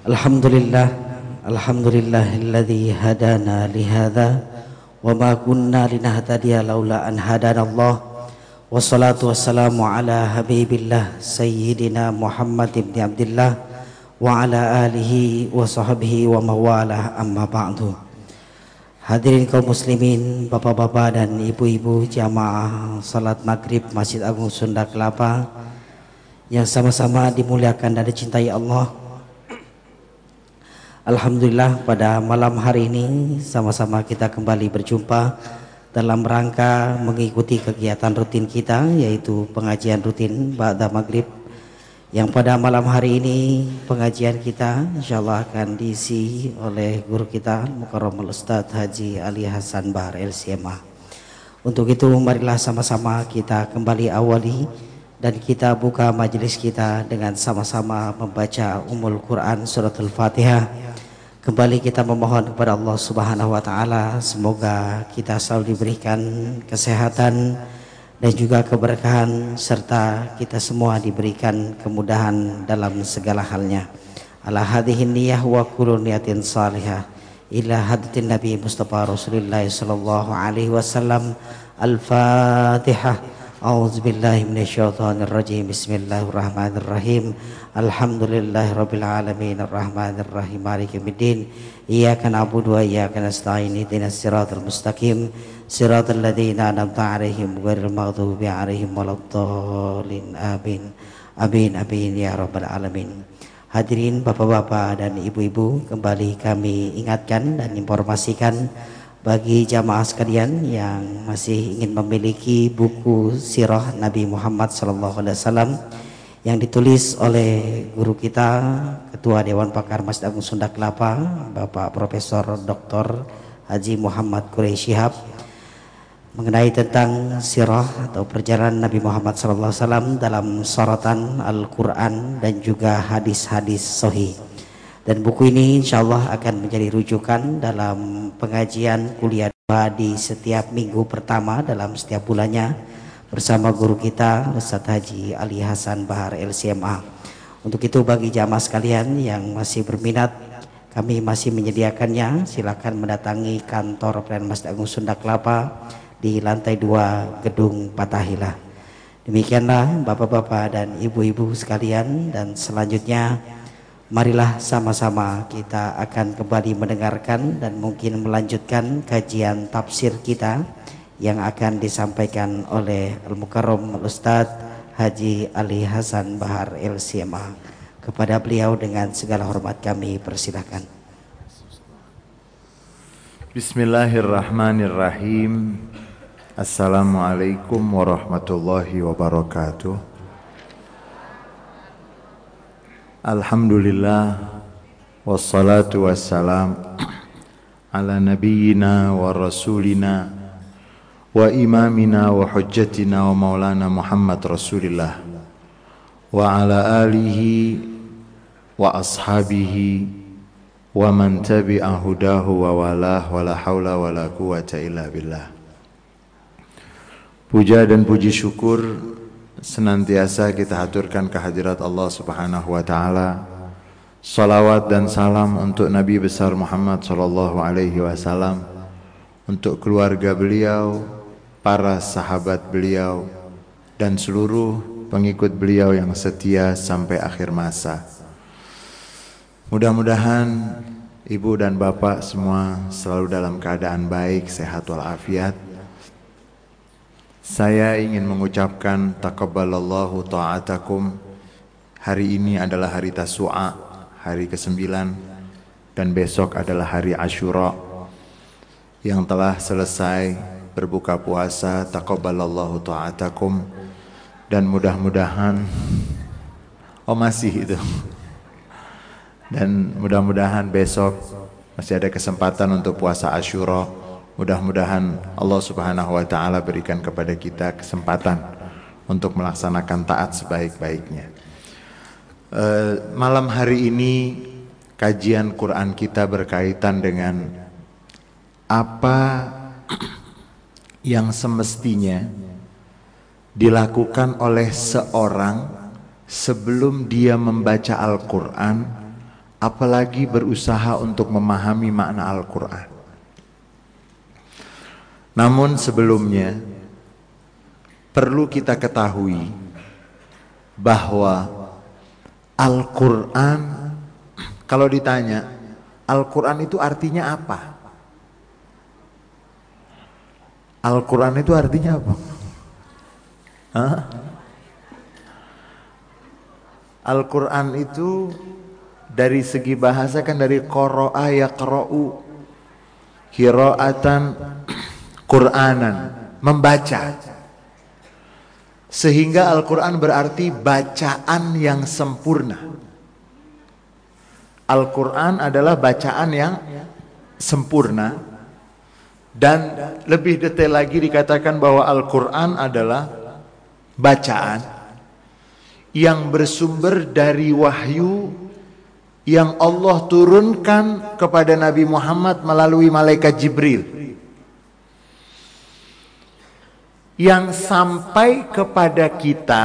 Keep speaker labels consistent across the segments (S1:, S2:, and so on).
S1: Alhamdulillah Alhamdulillah Alhamdulillahilladzi hadana lihada, wa ma kunna linahtadiya laula an hadana Allah wassalatu wassalamu ala habibillah sayyidina Muhammad ibn Abdullah wa ala alihi wa sahbihi wa mawalah amma ba'du Hadirin kaum muslimin, bapak-bapak dan ibu-ibu jamaah salat maghrib Masjid Agung Sunda Kelapa yang sama-sama dimuliakan dan dicintai Allah. Alhamdulillah pada malam hari ini sama-sama kita kembali berjumpa dalam rangka mengikuti kegiatan rutin kita yaitu pengajian rutin Ba'da Maghrib yang pada malam hari ini pengajian kita insyaallah akan diisi oleh guru kita Mukarramul Ustaz Haji Ali Hasan Bahar LCMA. Untuk itu marilah sama-sama kita kembali awali dan kita buka majelis kita dengan sama-sama membaca Umul Quran Suratul Fatihah Kembali kita memohon kepada Allah Subhanahu wa taala semoga kita selalu diberikan kesehatan dan juga keberkahan serta kita semua diberikan kemudahan dalam segala halnya. Ala hadhihi niyyah wa kullu niyatin salihah ila hadatin Nabi Mustafa Rasulullah sallallahu alaihi wasallam. Al-Fatihah. أعوذ بالله من الشيطان الرجيم بسم الله الرحمن الرحيم الحمد لله رب العالمين الرحمن الرحيم مالك يوم الدين إياك نعبد وإياك نستعين اهدنا الصراط المستقيم صراط الذين أنعمت عليهم غير المغضوب عليهم ولا الضالين آمين آمين آمين يا رب العالمين Hadirin bapak-bapak dan ibu-ibu kembali kami ingatkan dan informasikan bagi jamaah sekalian yang masih ingin memiliki buku sirah Nabi Muhammad SAW yang ditulis oleh guru kita Ketua Dewan Pakar Masjid Agung Sunda Kelapa Bapak Profesor Dr. Haji Muhammad Quraisy Shihab mengenai tentang sirah atau perjalanan Nabi Muhammad SAW dalam sorotan Al-Quran dan juga hadis-hadis sohih. Dan buku ini insya Allah akan menjadi rujukan dalam pengajian kuliah di setiap minggu pertama dalam setiap bulannya bersama guru kita Ustaz Haji Ali Hasan Bahar LCMA. Untuk itu bagi jamaah sekalian yang masih berminat kami masih menyediakannya silakan mendatangi kantor Pelayanan Masjid Agung Sunda Kelapa di lantai 2 Gedung Patahila. Demikianlah Bapak-bapak dan Ibu-ibu sekalian dan selanjutnya Marilah sama-sama kita akan kembali mendengarkan dan mungkin melanjutkan kajian tafsir kita yang akan disampaikan oleh Al-Mukarram Ustaz Haji Ali Hasan Bahar LCMA. Kepada beliau dengan segala hormat kami persilahkan.
S2: Bismillahirrahmanirrahim. Assalamualaikum warahmatullahi wabarakatuh. Alhamdulillah Wassalatu wassalam Ala nabiyyina wa rasulina Wa imamina wa hujjatina wa maulana Muhammad Rasulillah Wa ala alihi Wa ashabihi Wa man tabi'a hudahu wa walah Wa la hawla wa la quwata illa billah. Puja dan puji syukur senantiasa kita haturkan kehadirat Allah Subhanahu wa taala. Salawat dan salam untuk Nabi besar Muhammad sallallahu alaihi wasallam, untuk keluarga beliau, para sahabat beliau dan seluruh pengikut beliau yang setia sampai akhir masa. Mudah-mudahan ibu dan bapak semua selalu dalam keadaan baik, sehat walafiat saya ingin mengucapkan takabbalallahu ta'atakum. Hari ini adalah hari Tasu'a, hari ke-9 dan besok adalah hari Ashura yang telah selesai berbuka puasa. Takabbalallahu ta'atakum dan mudah-mudahan oh masih itu. Dan mudah-mudahan besok masih ada kesempatan untuk puasa Ashura Mudah-mudahan Allah Subhanahu wa taala berikan kepada kita kesempatan untuk melaksanakan taat sebaik-baiknya. Uh, malam hari ini kajian Quran kita berkaitan dengan apa yang semestinya dilakukan oleh seorang sebelum dia membaca Al-Quran apalagi berusaha untuk memahami makna Al-Quran. Namun sebelumnya, perlu kita ketahui bahwa Al-Quran, kalau ditanya, Al-Quran itu artinya apa? Al-Quran itu artinya apa? Al-Quran itu dari segi bahasa kan dari qara'a yaqra'u qira'atan Qur'anan membaca. Sehingga Al-Quran berarti bacaan yang sempurna. Al-Quran adalah bacaan yang sempurna. Dan lebih detail lagi dikatakan bahwa Al-Quran adalah bacaan yang bersumber dari wahyu yang Allah turunkan kepada Nabi Muhammad melalui malaikat Jibril yang sampai kepada kita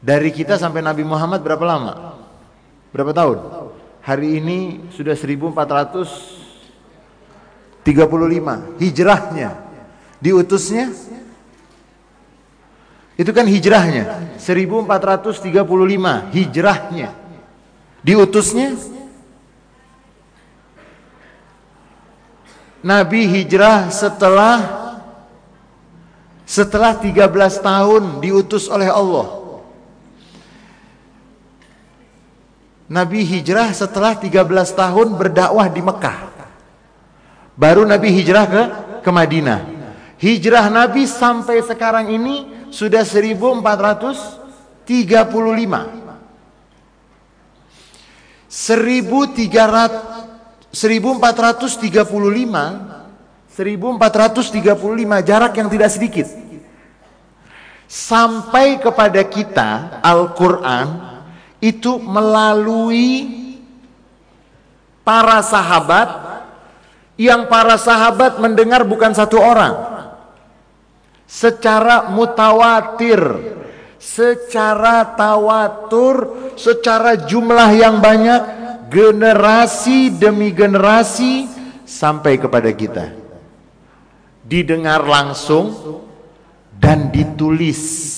S2: dari kita sampai Nabi Muhammad berapa lama? Berapa tahun? Hari ini sudah 1435 hijrahnya. Diutusnya? Itu kan hijrahnya. 1435 hijrahnya. Diutusnya? Nabi hijrah setelah setelah 13 tahun diutus oleh Allah. Nabi hijrah setelah 13 tahun berdakwah di Mekah. Baru Nabi hijrah ke ke Madinah. Hijrah Nabi sampai sekarang ini sudah 1435. 1435 1435 jarak yang tidak sedikit sampai kepada kita Al-Quran itu melalui para sahabat yang para sahabat mendengar bukan satu orang secara mutawatir secara tawatur, secara jumlah yang banyak, generasi demi generasi sampai kepada kita. Didengar langsung dan ditulis.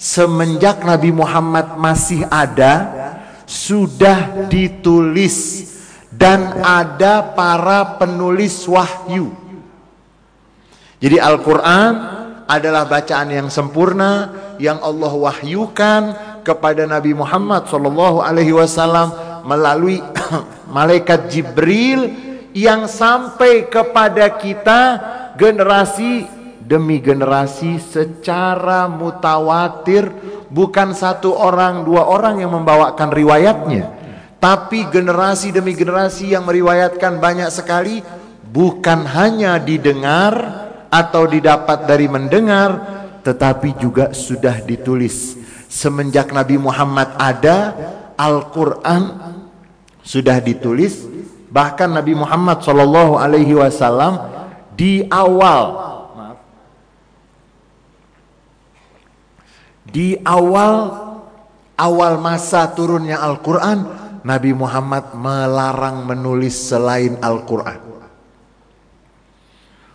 S2: Semenjak Nabi Muhammad masih ada, sudah ditulis dan ada para penulis wahyu. Jadi Al-Quran adalah bacaan yang sempurna yang Allah wahyukan kepada Nabi Muhammad sallallahu alaihi wasallam melalui malaikat Jibril yang sampai kepada kita generasi demi generasi secara mutawatir bukan satu orang dua orang yang membawakan riwayatnya. Tapi generasi demi generasi yang meriwayatkan banyak sekali bukan hanya didengar atau didapat dari mendengar tetapi juga sudah ditulis. Semenjak Nabi Muhammad ada Al-Qur'an sudah ditulis. Bahkan Nabi Muhammad Shallallahu alaihi wasallam di awal di awal awal masa turunnya Al-Qur'an Nabi Muhammad melarang menulis selain Al-Qur'an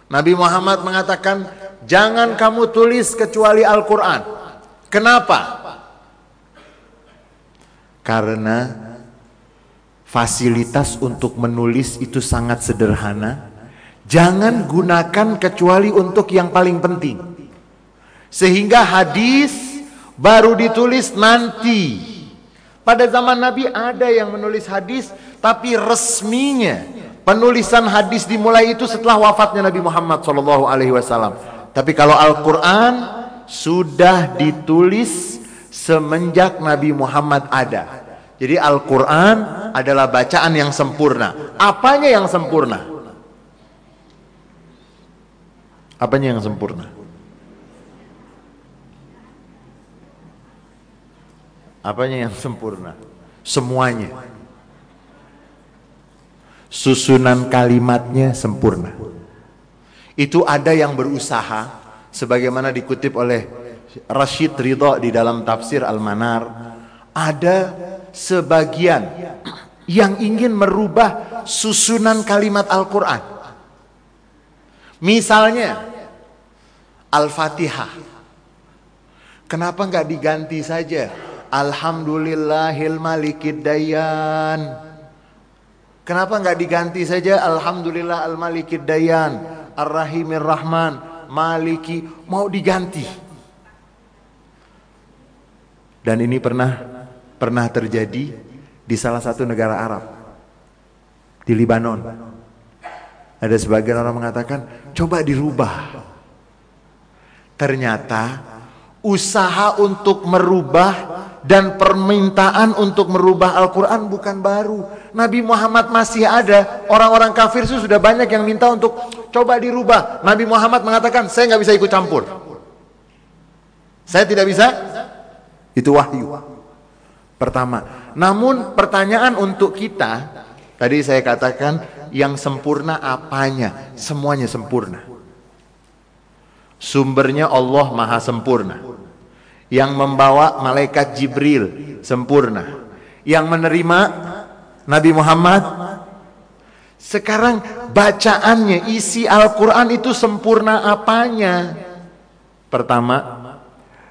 S2: Nabi Muhammad mengatakan Jangan kamu tulis kecuali Al-Quran. Kenapa? Karena fasilitas untuk menulis itu sangat sederhana. Jangan gunakan kecuali untuk yang paling penting. Sehingga hadis baru ditulis nanti. Pada zaman Nabi ada yang menulis hadis tapi resminya penulisan hadis dimulai itu setelah wafatnya Nabi Muhammad SAW. Tapi kalau Al-Quran sudah ditulis semenjak Nabi Muhammad ada. Jadi Al-Quran adalah bacaan yang sempurna. Apanya yang sempurna? Apanya yang sempurna? Apanya yang sempurna? Semuanya. Susunan kalimatnya sempurna. Itu ada yang berusaha sebagaimana dikutip oleh Rashid Ridho di dalam tafsir Al-Manar. Ada sebagian yang ingin merubah susunan kalimat Al-Quran. Misalnya, Al-Fatihah. Kenapa nggak diganti saja? Alhamdulillahil malikid dayan. Kenapa nggak diganti saja Alhamdulillah al malikid dayan, ar-rahimir rahman, maliki mau diganti. Dan ini pernah pernah terjadi di salah satu negara Arab di Libanon. Ada sebagian orang mengatakan coba dirubah. Ternyata usaha untuk merubah dan permintaan untuk merubah Al-Quran bukan baru. Nabi Muhammad masih ada. Orang-orang kafir itu sudah banyak yang minta untuk coba dirubah. Nabi Muhammad mengatakan, saya nggak bisa ikut campur. Saya tidak bisa. Itu wahyu. Pertama. Namun pertanyaan untuk kita, tadi saya katakan yang sempurna apanya? Semuanya sempurna. Sumbernya Allah maha sempurna. Yang membawa malaikat Jibril sempurna. Yang menerima Nabi Muhammad. Sekarang bacaannya isi Al-Quran itu sempurna apanya? Pertama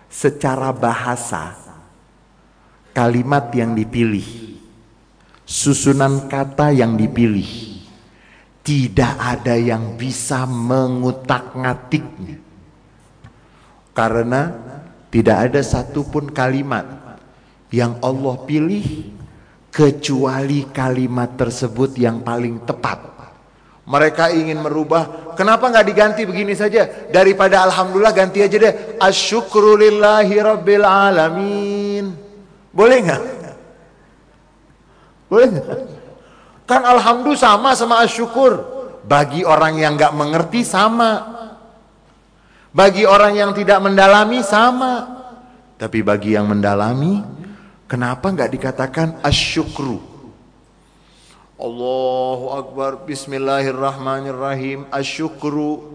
S2: secara bahasa kalimat yang dipilih susunan kata yang dipilih tidak ada yang bisa mengutak-ngatiknya karena tidak ada satupun kalimat yang Allah pilih kecuali kalimat tersebut yang paling tepat. Mereka ingin merubah, kenapa nggak diganti begini saja? Daripada Alhamdulillah ganti aja deh. Asyukrulillahi rabbil alamin. Boleh nggak? Boleh nggak? Kan Alhamdulillah sama sama asyukur. Bagi orang yang nggak mengerti sama. Bagi orang yang tidak mendalami sama. Tapi bagi yang mendalami, kenapa nggak dikatakan asyukru? Allahu Akbar, Bismillahirrahmanirrahim, asyukru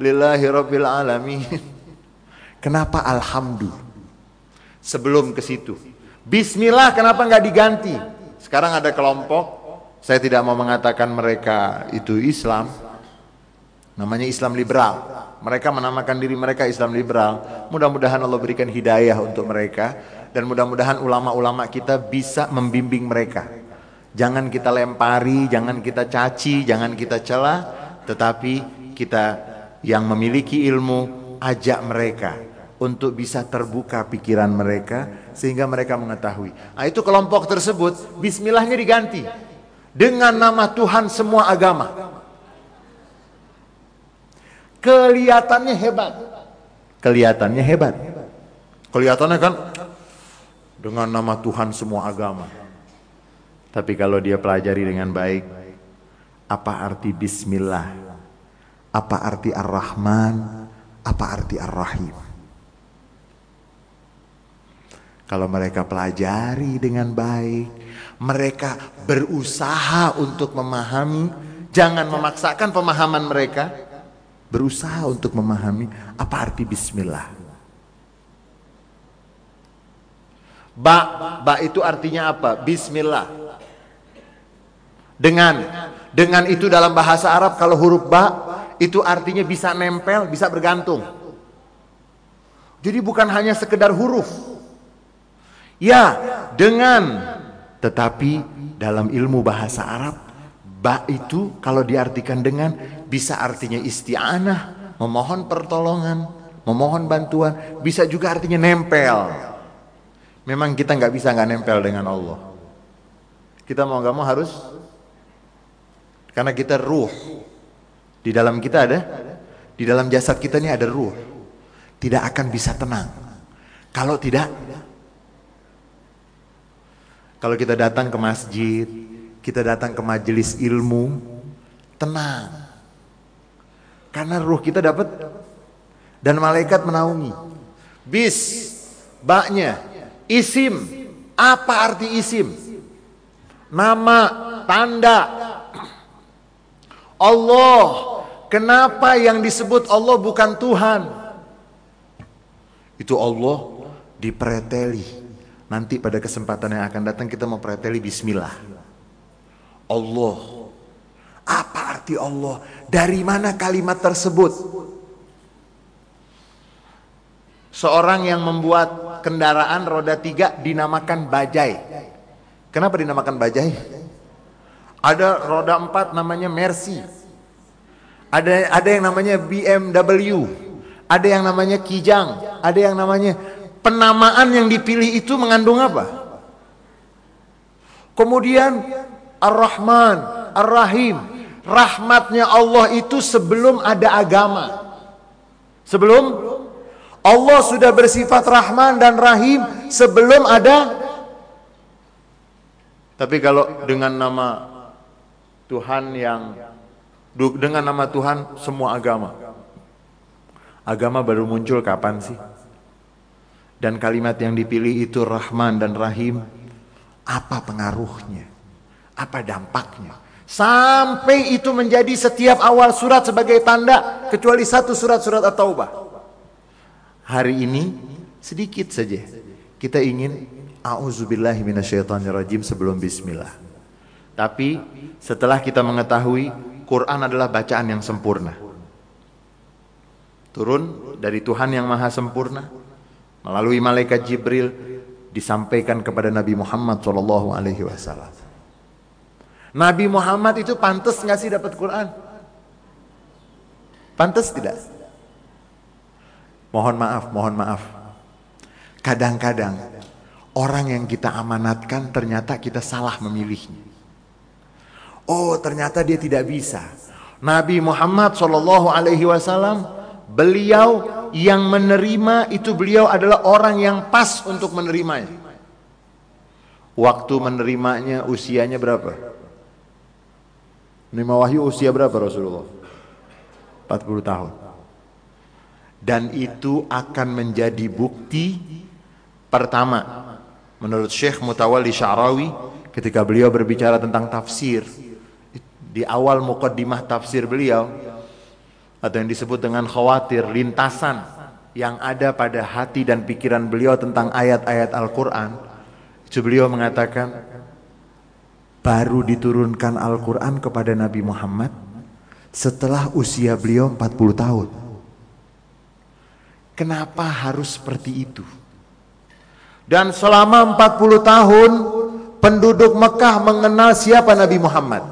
S2: lillahi rabbil alamin. Kenapa alhamdulillah? Sebelum ke situ. Bismillah kenapa nggak diganti? Sekarang ada kelompok, saya tidak mau mengatakan mereka itu Islam, namanya Islam liberal. Mereka menamakan diri mereka Islam liberal. Mudah-mudahan Allah berikan hidayah untuk mereka dan mudah-mudahan ulama-ulama kita bisa membimbing mereka. Jangan kita lempari, jangan kita caci, jangan kita celah, tetapi kita yang memiliki ilmu ajak mereka untuk bisa terbuka pikiran mereka sehingga mereka mengetahui. Nah, itu kelompok tersebut bismillahnya diganti dengan nama Tuhan semua agama. Kelihatannya hebat. Kelihatannya hebat. Kelihatannya kan dengan nama Tuhan semua agama. Tapi kalau dia pelajari dengan baik, apa arti bismillah? Apa arti ar-Rahman? Apa arti ar-Rahim? Kalau mereka pelajari dengan baik, mereka berusaha untuk memahami, jangan memaksakan pemahaman mereka, berusaha untuk memahami apa arti bismillah. Ba, ba itu artinya apa? Bismillah. Dengan dengan itu dalam bahasa Arab kalau huruf ba itu artinya bisa nempel, bisa bergantung. Jadi bukan hanya sekedar huruf. Ya, dengan tetapi dalam ilmu bahasa Arab ba itu kalau diartikan dengan bisa artinya isti'anah, memohon pertolongan, memohon bantuan, bisa juga artinya nempel. Memang kita nggak bisa nggak nempel dengan Allah. Kita mau nggak mau harus karena kita ruh. Di dalam kita ada, di dalam jasad kita ini ada ruh. Tidak akan bisa tenang. Kalau tidak, kalau kita datang ke masjid, kita datang ke majelis ilmu, tenang. Karena ruh kita dapat dan malaikat menaungi. Bis, baknya, isim. Apa arti isim? Nama, tanda. Allah. Kenapa yang disebut Allah bukan Tuhan? Itu Allah dipreteli. Nanti pada kesempatan yang akan datang kita mau preteli bismillah. Allah. Apa arti Allah? Dari mana kalimat tersebut? Seorang yang membuat kendaraan roda tiga dinamakan bajai. Kenapa dinamakan bajai? Ada roda empat namanya Mercy. Ada ada yang namanya BMW. Ada yang namanya Kijang. Ada yang namanya penamaan yang dipilih itu mengandung apa? Kemudian Ar-Rahman, Ar-Rahim, rahmatnya Allah itu sebelum ada agama. Sebelum Allah sudah bersifat Rahman dan Rahim sebelum ada Tapi kalau dengan nama Tuhan yang dengan nama Tuhan semua agama. Agama baru muncul kapan sih? dan kalimat yang dipilih itu Rahman dan Rahim, apa pengaruhnya? Apa dampaknya? Sampai itu menjadi setiap awal surat sebagai tanda kecuali satu surat-surat At-Taubah. Hari ini sedikit saja kita ingin auzubillahi sebelum bismillah. Tapi setelah kita mengetahui Quran adalah bacaan yang sempurna. Turun dari Tuhan yang maha sempurna, melalui malaikat Jibril disampaikan kepada Nabi Muhammad Wasallam. Nabi Muhammad itu pantas nggak sih dapat Quran? Pantas tidak? Mohon maaf, mohon maaf. Kadang-kadang orang yang kita amanatkan ternyata kita salah memilihnya. Oh, ternyata dia tidak bisa. Nabi Muhammad Shallallahu Alaihi Wasallam beliau yang menerima itu beliau adalah orang yang pas untuk menerimanya. Waktu menerimanya usianya berapa? Menerima wahyu usia berapa Rasulullah? 40 tahun. Dan itu akan menjadi bukti pertama menurut Syekh Mutawalli Sya'rawi ketika beliau berbicara tentang tafsir di awal mukaddimah tafsir beliau atau yang disebut dengan khawatir, lintasan yang ada pada hati dan pikiran beliau tentang ayat-ayat Al-Quran, itu beliau mengatakan, baru diturunkan Al-Quran kepada Nabi Muhammad setelah usia beliau 40 tahun. Kenapa harus seperti itu? Dan selama 40 tahun penduduk Mekah mengenal siapa Nabi Muhammad.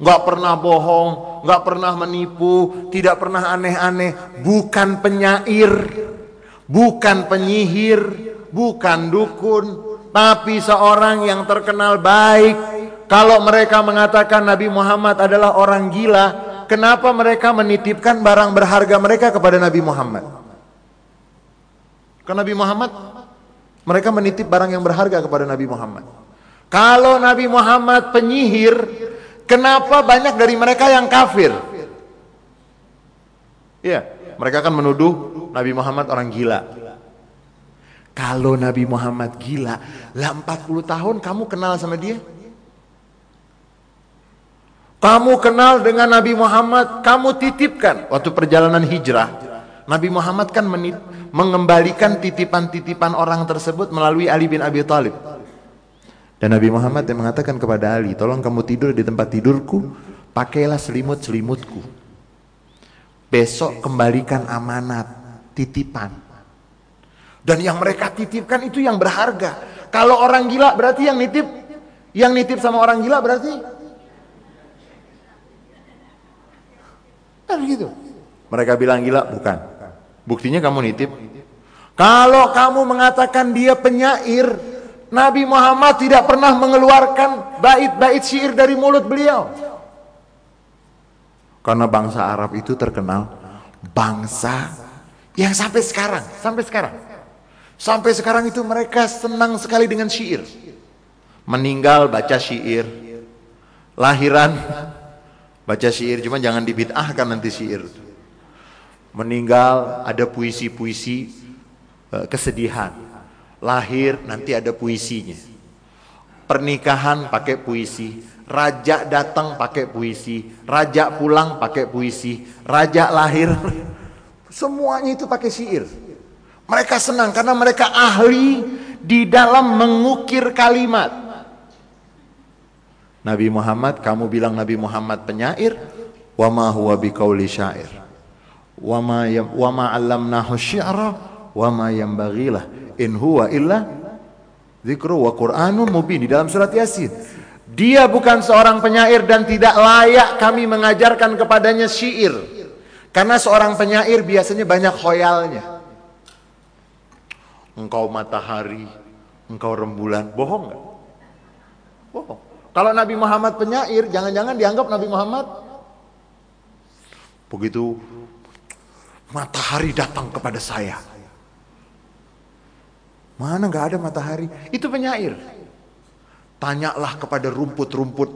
S2: Gak pernah bohong, nggak pernah menipu, tidak pernah aneh-aneh, bukan penyair, bukan penyihir, bukan dukun, tapi seorang yang terkenal baik. Kalau mereka mengatakan Nabi Muhammad adalah orang gila, kenapa mereka menitipkan barang berharga mereka kepada Nabi Muhammad? Karena Nabi Muhammad mereka menitip barang yang berharga kepada Nabi Muhammad. Kalau Nabi Muhammad penyihir, Kenapa banyak dari mereka yang kafir? Iya, mereka akan menuduh Nabi Muhammad orang gila. Kalau Nabi Muhammad gila, lah 40 tahun kamu kenal sama dia? Kamu kenal dengan Nabi Muhammad, kamu titipkan waktu perjalanan hijrah. Nabi Muhammad kan menit, mengembalikan titipan-titipan orang tersebut melalui Ali bin Abi Thalib. Dan Nabi Muhammad yang mengatakan kepada Ali, tolong kamu tidur di tempat tidurku, pakailah selimut-selimutku. Besok kembalikan amanat, titipan. Dan yang mereka titipkan itu yang berharga. Kalau orang gila berarti yang nitip, yang nitip sama orang gila berarti kan gitu. Mereka bilang gila, bukan. Buktinya kamu nitip. Kalau kamu mengatakan dia penyair, Nabi Muhammad tidak pernah mengeluarkan bait-bait syair dari mulut beliau. Karena bangsa Arab itu terkenal bangsa yang sampai sekarang, sampai sekarang. Sampai sekarang itu mereka senang sekali dengan syair. Meninggal baca syair. Lahiran baca syair, cuma jangan dibid'ahkan nanti syair. Meninggal ada puisi-puisi eh, kesedihan lahir nanti ada puisinya. Pernikahan pakai puisi, raja datang pakai puisi, raja pulang pakai puisi, raja lahir semuanya itu pakai syair. Mereka senang karena mereka ahli di dalam mengukir kalimat. Nabi Muhammad, kamu bilang Nabi Muhammad penyair, wa ma huwa biqauli syair. Wa ma wa ma 'allamnahu syi'ra wa ma yanbaghilah in huwa illa dzikru wa qur'anun mubin di dalam surat Yasin. Dia bukan seorang penyair dan tidak layak kami mengajarkan kepadanya syair. Karena seorang penyair biasanya banyak khoyalnya. Engkau matahari, engkau rembulan, bohong nggak? Bohong. Kalau Nabi Muhammad penyair, jangan-jangan dianggap Nabi Muhammad begitu matahari datang kepada saya. Mana nggak ada matahari? Itu penyair. Tanyalah kepada rumput-rumput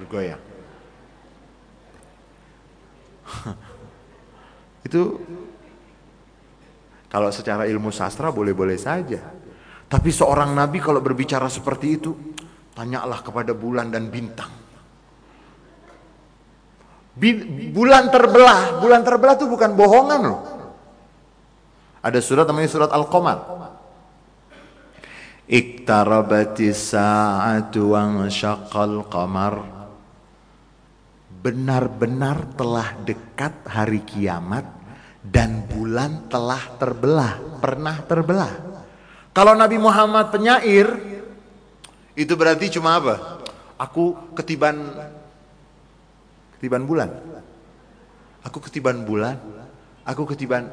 S2: bergoyang. Itu kalau secara ilmu sastra boleh-boleh saja. Tapi seorang nabi kalau berbicara seperti itu, tanyalah kepada bulan dan bintang. Bulan terbelah, bulan terbelah itu bukan bohongan loh. Ada surat namanya surat Al-Qamar. Iktarabati sa'atu wa syaqqal qamar. Benar-benar telah dekat hari kiamat dan bulan telah terbelah, pernah terbelah. Kalau Nabi Muhammad penyair, itu berarti cuma apa? Aku ketiban ketiban bulan. Aku ketiban bulan. Aku ketiban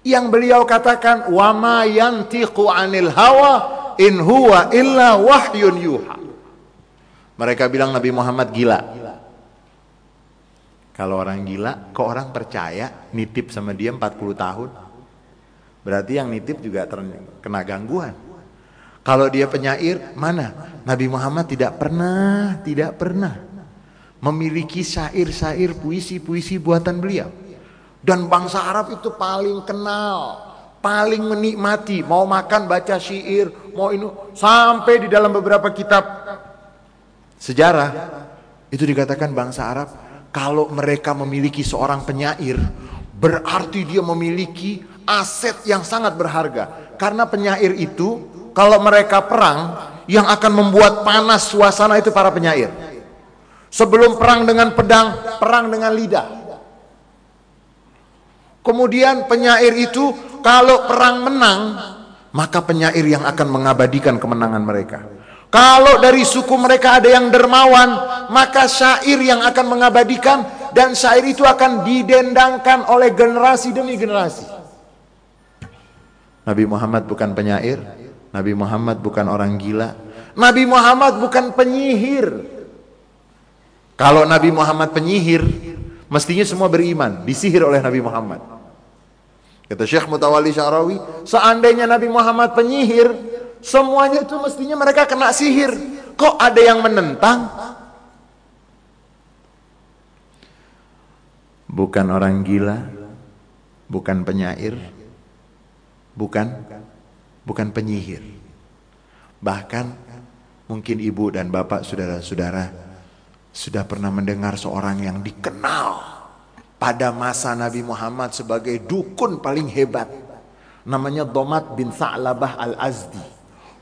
S2: yang beliau katakan wa ma yantiqu anil hawa in huwa illa wahyun yuha. Mereka bilang Nabi Muhammad gila. Kalau orang gila, kok orang percaya nitip sama dia 40 tahun? Berarti yang nitip juga kena gangguan. Kalau dia penyair, mana? Nabi Muhammad tidak pernah, tidak pernah memiliki syair-syair puisi-puisi buatan beliau. Dan bangsa Arab itu paling kenal, paling menikmati, mau makan baca syair, mau ini sampai di dalam beberapa kitab sejarah itu dikatakan bangsa Arab kalau mereka memiliki seorang penyair berarti dia memiliki aset yang sangat berharga. Karena penyair itu kalau mereka perang yang akan membuat panas suasana itu para penyair. Sebelum perang dengan pedang perang dengan lidah. Kemudian penyair itu kalau perang menang, maka penyair yang akan mengabadikan kemenangan mereka. Kalau dari suku mereka ada yang dermawan, maka syair yang akan mengabadikan dan syair itu akan didendangkan oleh generasi demi generasi. Nabi Muhammad bukan penyair, Nabi Muhammad bukan orang gila, Nabi Muhammad bukan penyihir. Kalau Nabi Muhammad penyihir, Mestinya semua beriman, disihir oleh Nabi Muhammad. Kata Syekh Mutawali Syarawi, seandainya Nabi Muhammad penyihir, semuanya itu mestinya mereka kena sihir. Kok ada yang menentang? Bukan orang gila, bukan penyair, bukan bukan penyihir. Bahkan mungkin ibu dan bapak saudara-saudara sudah pernah mendengar seorang yang dikenal pada masa Nabi Muhammad sebagai dukun paling hebat. Namanya Domat bin Sa'labah al-Azdi.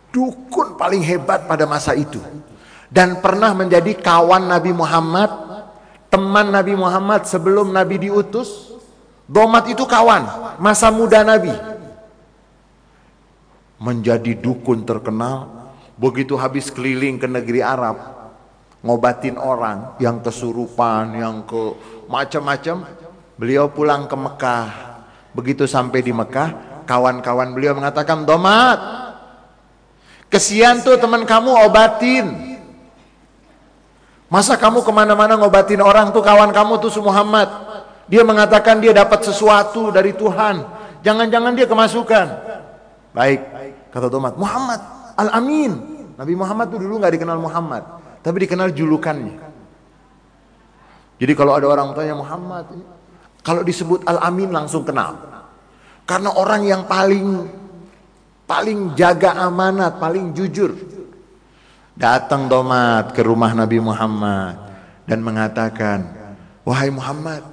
S2: Dukun paling hebat pada masa itu. Dan pernah menjadi kawan Nabi Muhammad, teman Nabi Muhammad sebelum Nabi diutus. Domat itu kawan, masa muda Nabi. Menjadi dukun terkenal, begitu habis keliling ke negeri Arab, ngobatin orang yang kesurupan, yang ke macam-macam. Beliau pulang ke Mekah. Begitu sampai di Mekah, kawan-kawan beliau mengatakan, "Domat, kesian tuh teman kamu obatin. Masa kamu ke mana-mana ngobatin orang tuh kawan kamu tuh Muhammad. Dia mengatakan dia dapat sesuatu dari Tuhan. Jangan-jangan dia kemasukan. Baik, kata Domat, Muhammad, Al-Amin. Nabi Muhammad tuh dulu nggak dikenal Muhammad tapi dikenal julukannya. Jadi kalau ada orang tanya Muhammad, kalau disebut Al-Amin langsung kenal. Karena orang yang paling paling jaga amanat, paling jujur. Datang Domat ke rumah Nabi Muhammad dan mengatakan, "Wahai Muhammad,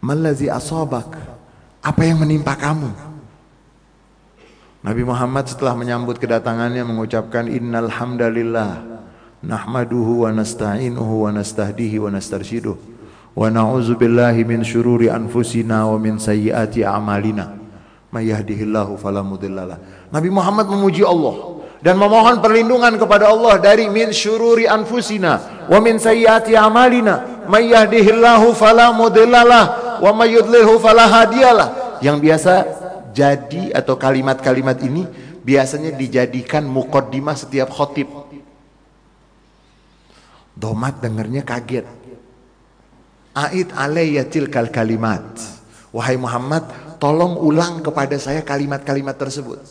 S2: malazi asabak? Apa yang menimpa kamu?" Nabi Muhammad setelah menyambut kedatangannya mengucapkan innal hamdalillah nahmaduhu wa nasta'inuhu wa nastahdihi wa nastarshiduh wa na'udzu billahi min syururi anfusina wa min sayyiati a'malina may yahdihillahu fala mudhillalah Nabi Muhammad memuji Allah dan memohon perlindungan kepada Allah dari min syururi anfusina wa min sayyiati a'malina may yahdihillahu fala mudhillalah wa may yudlilhu fala hadiyalah yang biasa jadi atau kalimat-kalimat ini biasanya dijadikan mukaddimah setiap khotib. Domat dengarnya kaget. Ait alayya tilkal kalimat. Wahai Muhammad, tolong ulang kepada saya kalimat-kalimat tersebut.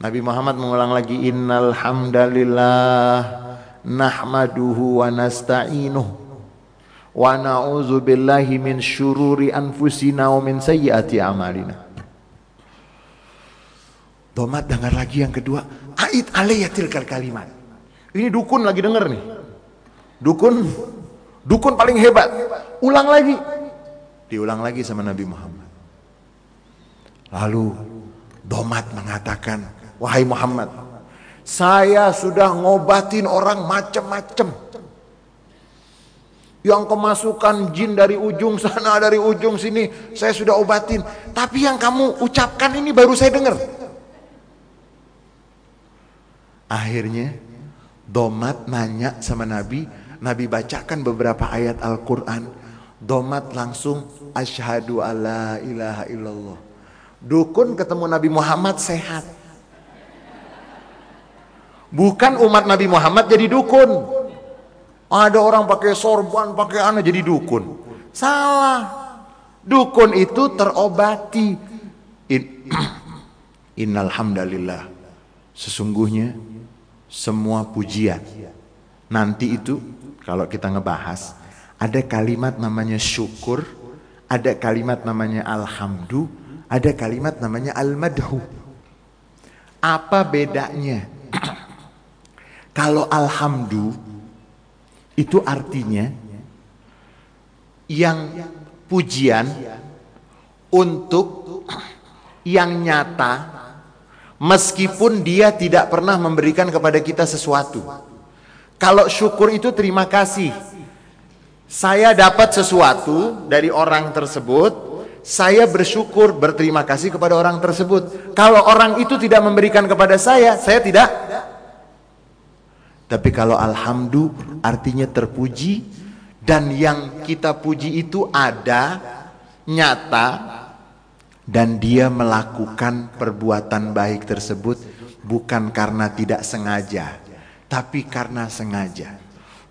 S2: Nabi Muhammad mengulang lagi innal hamdalillah nahmaduhu wa nasta'inuh wa na'udzu billahi min syururi anfusina wa min sayyiati a'malina. Domat dengar lagi yang kedua. Ait alayatil kalimat. Ini dukun lagi dengar nih. Dukun, dukun paling hebat. Ulang lagi. Diulang lagi sama Nabi Muhammad. Lalu Domat mengatakan, Wahai Muhammad, saya sudah ngobatin orang macam-macam. Yang kemasukan jin dari ujung sana, dari ujung sini, saya sudah obatin. Tapi yang kamu ucapkan ini baru saya dengar. Akhirnya Domat nanya sama Nabi, Nabi bacakan beberapa ayat Al-Quran. Domat langsung asyhadu alla ilaha illallah. Dukun ketemu Nabi Muhammad sehat. Bukan umat Nabi Muhammad jadi dukun. Ada orang pakai sorban, pakai anak jadi dukun. Salah. Dukun itu terobati. In, Innal hamdalillah. Sesungguhnya semua pujian. Nanti itu kalau kita ngebahas ada kalimat namanya syukur, ada kalimat namanya alhamdu, ada kalimat namanya al-madhu. Apa bedanya? kalau alhamdu itu artinya yang pujian untuk yang nyata meskipun dia tidak pernah memberikan kepada kita sesuatu. Kalau syukur itu terima kasih. Saya dapat sesuatu dari orang tersebut, saya bersyukur, berterima kasih kepada orang tersebut. Kalau orang itu tidak memberikan kepada saya, saya tidak. Tapi kalau alhamdulillah artinya terpuji dan yang kita puji itu ada, nyata, dan dia melakukan perbuatan baik tersebut bukan karena tidak sengaja tapi karena sengaja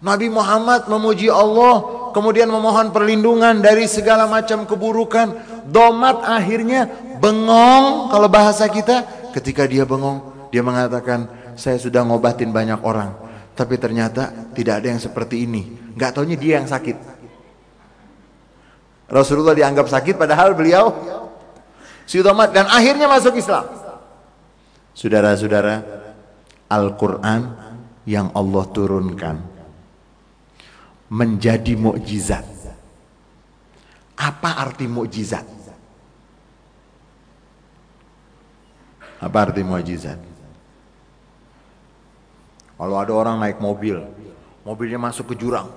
S2: Nabi Muhammad memuji Allah kemudian memohon perlindungan dari segala macam keburukan. Domat akhirnya bengong kalau bahasa kita. Ketika dia bengong dia mengatakan saya sudah ngobatin banyak orang tapi ternyata tidak ada yang seperti ini. Nggak taunya dia yang sakit. Rasulullah dianggap sakit padahal beliau Sidomat dan akhirnya masuk Islam. Saudara-saudara, Al-Quran yang Allah turunkan menjadi mukjizat. Apa arti mukjizat? Apa arti mukjizat? Kalau ada orang naik mobil, mobilnya masuk ke jurang,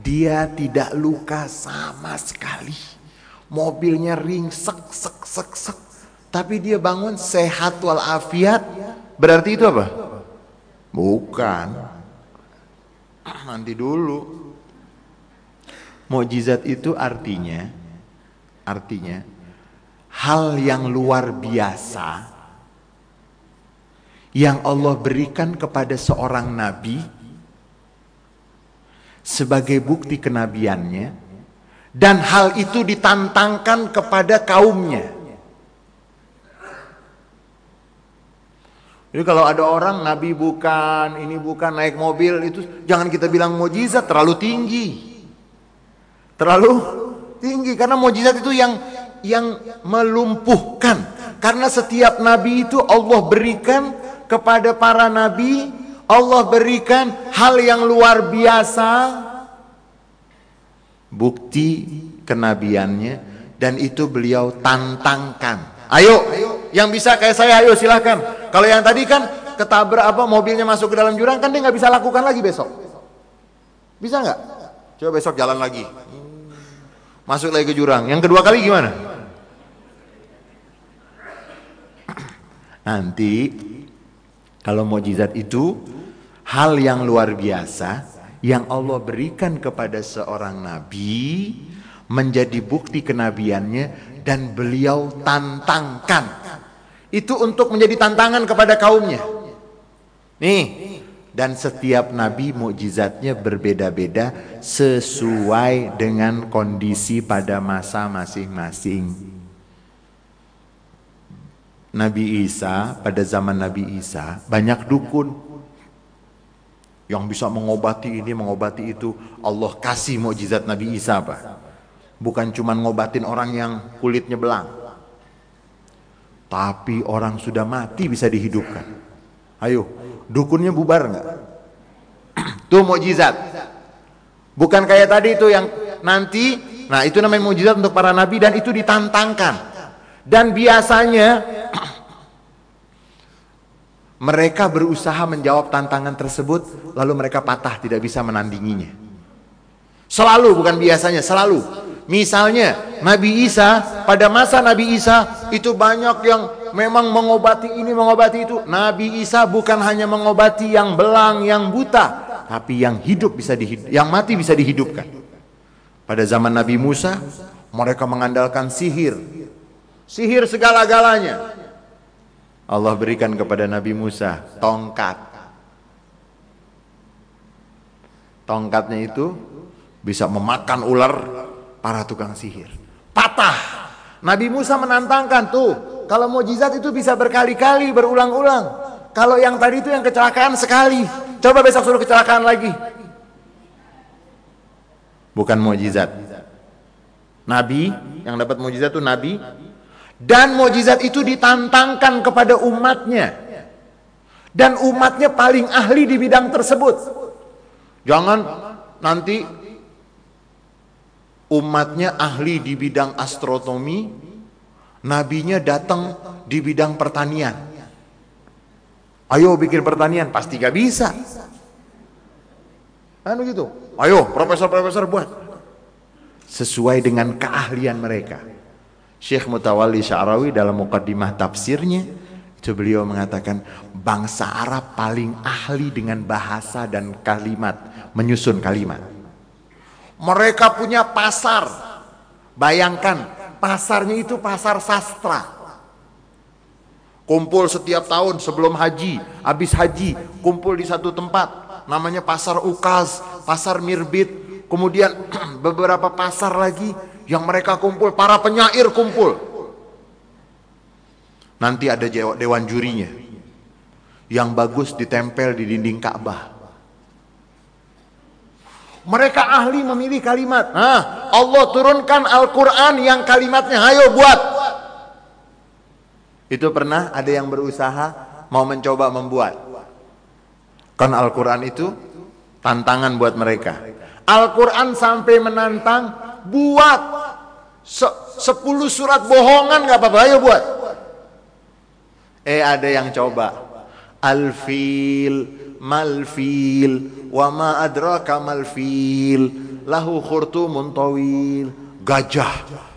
S2: dia tidak luka sama sekali mobilnya ringsek sek sek sek tapi dia bangun sehat walafiat berarti itu apa bukan nanti dulu mukjizat itu artinya artinya hal yang luar biasa yang Allah berikan kepada seorang nabi sebagai bukti kenabiannya dan hal itu ditantangkan kepada kaumnya. Jadi kalau ada orang Nabi bukan, ini bukan naik mobil itu jangan kita bilang mujizat terlalu tinggi. Terlalu tinggi karena mujizat itu yang yang melumpuhkan. Karena setiap nabi itu Allah berikan kepada para nabi, Allah berikan hal yang luar biasa bukti kenabiannya dan itu beliau tantangkan. Ayo, yang bisa kayak saya ayo silahkan. Kalau yang tadi kan ketabrak apa mobilnya masuk ke dalam jurang kan dia nggak bisa lakukan lagi besok. Bisa nggak? Coba besok jalan lagi. Masuk lagi ke jurang. Yang kedua kali gimana? Nanti kalau mujizat itu hal yang luar biasa yang Allah berikan kepada seorang nabi menjadi bukti kenabiannya dan beliau tantangkan. Itu untuk menjadi tantangan kepada kaumnya. Nih, dan setiap nabi mukjizatnya berbeda-beda sesuai dengan kondisi pada masa masing-masing. Nabi Isa pada zaman Nabi Isa banyak dukun yang bisa mengobati ini mengobati itu Allah kasih mukjizat Nabi Isa apa bukan cuma ngobatin orang yang kulitnya belang. Tapi orang sudah mati bisa dihidupkan. Ayo, dukunnya bubar nggak? Itu mukjizat. Bukan kayak tadi itu yang nanti, nah itu namanya mukjizat untuk para nabi dan itu ditantangkan. Dan biasanya mereka berusaha menjawab tantangan tersebut lalu mereka patah tidak bisa menandinginya. Selalu bukan biasanya, selalu. Misalnya Nabi Isa pada masa Nabi Isa itu banyak yang memang mengobati ini mengobati itu. Nabi Isa bukan hanya mengobati yang belang, yang buta, tapi yang hidup bisa dihidup, yang mati bisa dihidupkan. Pada zaman Nabi Musa mereka mengandalkan sihir. Sihir segala-galanya. Allah berikan kepada Nabi Musa tongkat. Tongkatnya itu bisa memakan ular para tukang sihir. Patah. Nabi Musa menantangkan tuh, kalau mujizat itu bisa berkali-kali, berulang-ulang. Kalau yang tadi itu yang kecelakaan sekali, coba besok suruh kecelakaan lagi. Bukan mujizat. Nabi yang dapat mujizat itu nabi dan mujizat itu ditantangkan kepada umatnya. Dan umatnya paling ahli di bidang tersebut. Jangan nanti umatnya ahli di bidang astronomi, nabinya datang di bidang pertanian. Ayo bikin pertanian, pasti gak bisa. Kan begitu. Ayo profesor-profesor buat. Sesuai dengan keahlian mereka. Syekh Mutawalli Sya'rawi dalam mukaddimah tafsirnya itu beliau mengatakan bangsa Arab paling ahli dengan bahasa dan kalimat, menyusun kalimat. Mereka punya pasar. Bayangkan, pasarnya itu pasar sastra. Kumpul setiap tahun sebelum haji, habis haji, kumpul di satu tempat. Namanya pasar Ukaz, pasar Mirbit, kemudian beberapa pasar lagi yang mereka kumpul, para penyair kumpul. Nanti ada dewan jurinya. Yang bagus ditempel di dinding Ka'bah. Mereka ahli memilih kalimat. Nah, Allah turunkan Al-Quran yang kalimatnya, ayo buat. Itu pernah ada yang berusaha mau mencoba membuat. Kan Al-Quran itu tantangan buat mereka. Al-Quran sampai menantang, buat. Se sepuluh surat bohongan gak apa-apa, ayo buat. Eh ada yang coba. Al-fil, mal-fil, Wa ma adraka mal fil lahu khurtumun tawil. Gajah.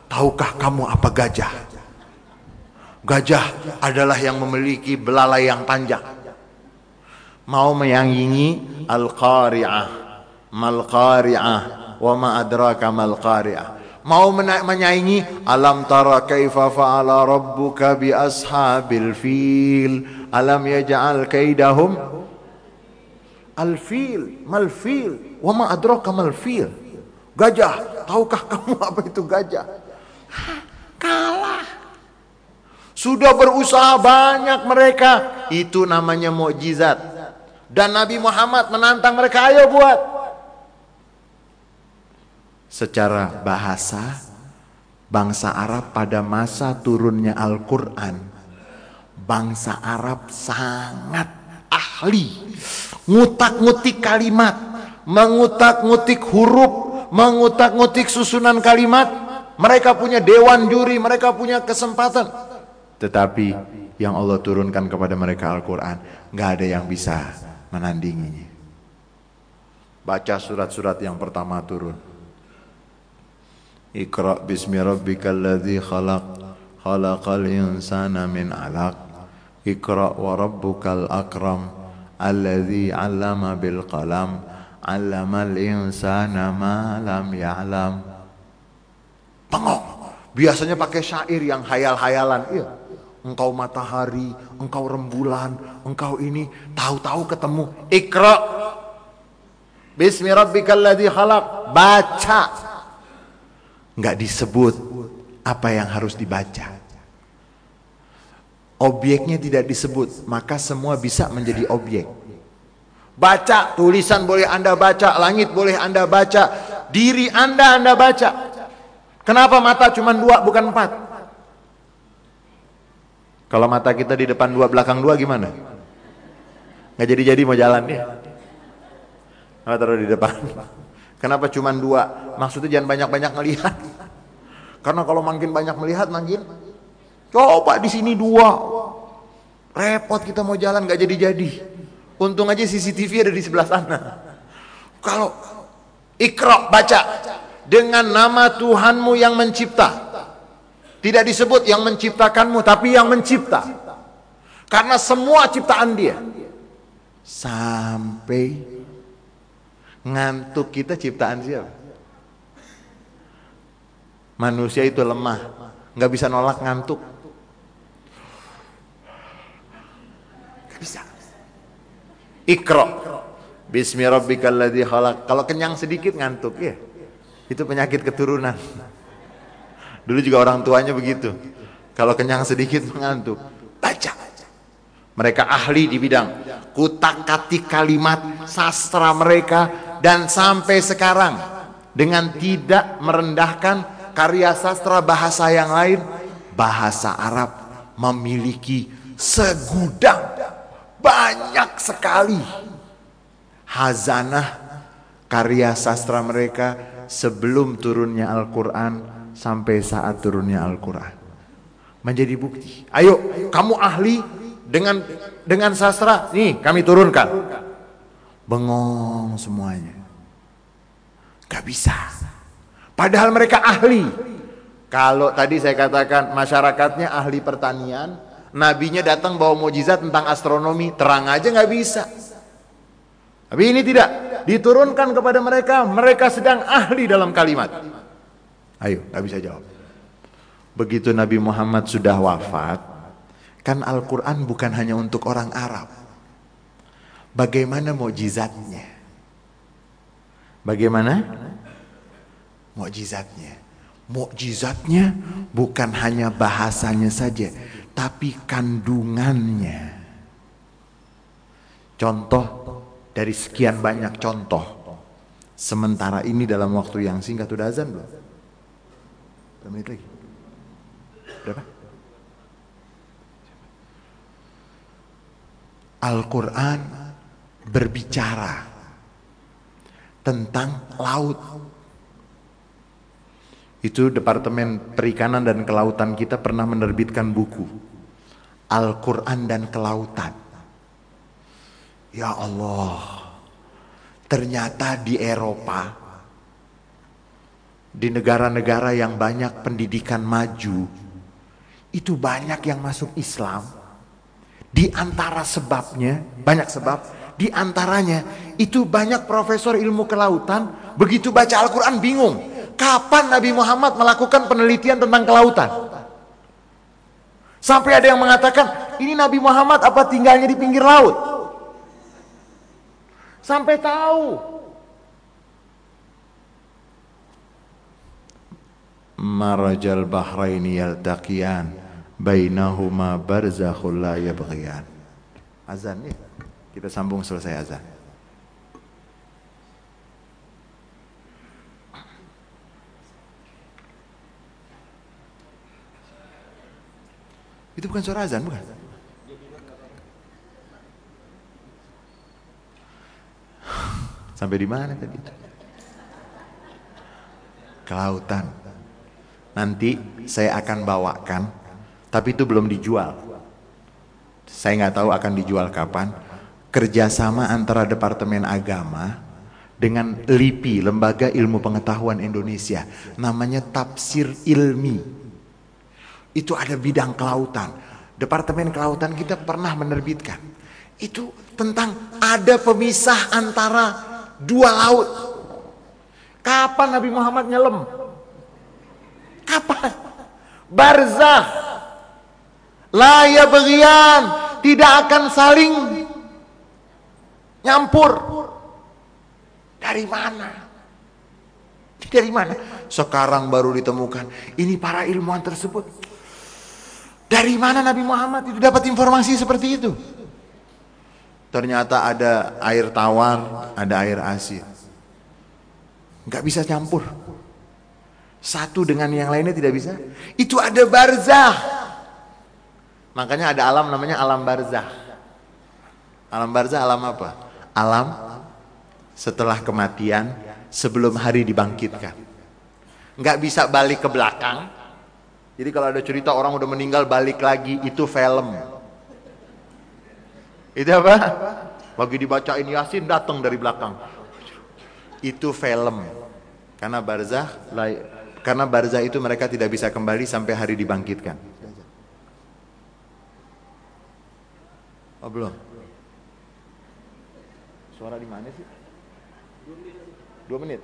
S2: Tahukah kamu apa gajah? Gajah adalah yang memiliki belalai yang panjang. Mau menyanyi al-qari'ah, mal qari'ah, wa ma adraka mal qari'ah. Mau menyanyi alam tara kaifa fa'ala rabbuka bi ashabil fil alam yaj'al kaidahum Al-fil, mal-fil, wa ma adraka mal-fil. Gajah, tahukah kamu apa itu gajah? kalah. Sudah berusaha banyak mereka, itu namanya mukjizat. Dan Nabi Muhammad menantang mereka, ayo buat. Secara bahasa, bangsa Arab pada masa turunnya Al-Quran, bangsa Arab sangat ahli ngutak-ngutik kalimat, mengutak-ngutik huruf, mengutak-ngutik susunan kalimat, mereka punya dewan juri, mereka punya kesempatan. Tetapi yang Allah turunkan kepada mereka Al-Quran, nggak ada yang bisa menandinginya. Baca surat-surat yang pertama turun. Iqra bismi rabbikal ladzi khalaq khalaqal insana min 'alaq. Iqra wa rabbukal akram alladzi 'allama bil qalam 'allamal insana ma lam ya'lam. Bengong. Biasanya pakai syair yang hayal-hayalan. Iya. Engkau matahari, engkau rembulan, engkau ini tahu-tahu ketemu. Iqra. Bismi rabbikal ladzi khalaq. Baca. Enggak disebut apa yang harus dibaca. Objeknya tidak disebut, maka semua bisa menjadi objek. Baca, tulisan boleh Anda baca, langit boleh Anda baca, diri Anda Anda baca. Kenapa mata cuma dua bukan empat? Kalau mata kita di depan dua belakang dua gimana? Nggak jadi-jadi mau jalan ya? Nggak taruh di depan. Kenapa cuma dua? Maksudnya jangan banyak-banyak melihat. Karena kalau makin banyak melihat makin coba di sini dua. Repot kita mau jalan nggak jadi-jadi. Untung aja CCTV ada di sebelah sana. Kalau ikra baca dengan nama Tuhanmu yang mencipta. Tidak disebut yang menciptakanmu tapi yang mencipta. Karena semua ciptaan dia. Sampai ngantuk kita ciptaan siapa? Manusia itu lemah, nggak bisa nolak ngantuk. Bisa. Ikro. Bismi rabbikal khalaq. Kalau kenyang sedikit ngantuk ya. Itu penyakit keturunan. Dulu juga orang tuanya begitu. Kalau kenyang sedikit mengantuk. Baca. Mereka ahli di bidang kutak-katik kalimat sastra mereka dan sampai sekarang dengan tidak merendahkan karya sastra bahasa yang lain, bahasa Arab memiliki segudang banyak sekali hazanah karya sastra mereka sebelum turunnya Al-Quran sampai saat turunnya Al-Quran. Menjadi bukti. Ayo, kamu ahli dengan dengan sastra, nih kami turunkan. Bengong semuanya. Gak bisa. Padahal mereka ahli. Kalau tadi saya katakan masyarakatnya ahli pertanian, nabinya datang bawa mujizat tentang astronomi, terang aja nggak bisa. Tapi ini tidak diturunkan kepada mereka, mereka sedang ahli dalam kalimat. Ayo, nggak bisa jawab. Begitu Nabi Muhammad sudah wafat, kan Al-Quran bukan hanya untuk orang Arab. Bagaimana mukjizatnya? Bagaimana? Mukjizatnya. Mukjizatnya bukan hanya bahasanya saja, tapi kandungannya. Contoh dari sekian banyak contoh. Sementara ini dalam waktu yang singkat sudah azan belum? Berapa menit lagi? Berapa? Al-Quran berbicara tentang laut. Itu Departemen Perikanan dan Kelautan kita pernah menerbitkan buku Al-Quran dan Kelautan. Ya Allah, ternyata di Eropa, di negara-negara yang banyak pendidikan maju, itu banyak yang masuk Islam. Di antara sebabnya, banyak sebab, di antaranya itu banyak profesor ilmu kelautan begitu baca Al-Quran bingung. Kapan Nabi Muhammad melakukan penelitian tentang kelautan? Sampai ada yang mengatakan, ini Nabi Muhammad apa tinggalnya di pinggir laut? Sampai tahu. Marajal bahraini yaltaqiyan bainahuma barzakhul la yabghiyan. Azan nih. Kita sambung selesai azan. Itu bukan suara azan, bukan? Sampai di mana tadi? Kelautan. nanti saya akan bawakan, tapi itu belum dijual. Saya nggak tahu akan dijual kapan. Kerjasama antara Departemen Agama dengan LIPI, Lembaga Ilmu Pengetahuan Indonesia, namanya Tafsir Ilmi. Itu ada bidang kelautan. Departemen Kelautan kita pernah menerbitkan. Itu tentang ada pemisah antara dua laut. Kapan Nabi Muhammad nyelam? Kapan? Barzah. La bagian tidak akan saling nyampur. Dari mana? Dari mana? Sekarang baru ditemukan. Ini para ilmuwan tersebut. Dari mana Nabi Muhammad itu dapat informasi seperti itu? Ternyata ada air tawar, ada air asin. Nggak bisa campur. Satu dengan yang lainnya tidak bisa. Itu ada barzah. Makanya ada alam namanya alam barzah. Alam barzah alam apa? Alam setelah kematian sebelum hari dibangkitkan. Nggak bisa balik ke belakang. Jadi kalau ada cerita orang udah meninggal balik lagi itu film. Itu apa? Bagi dibacain Yasin datang dari belakang. Itu film. Karena barzah karena barzah itu mereka tidak bisa kembali sampai hari dibangkitkan. Oh belum. Suara di mana sih? Dua menit.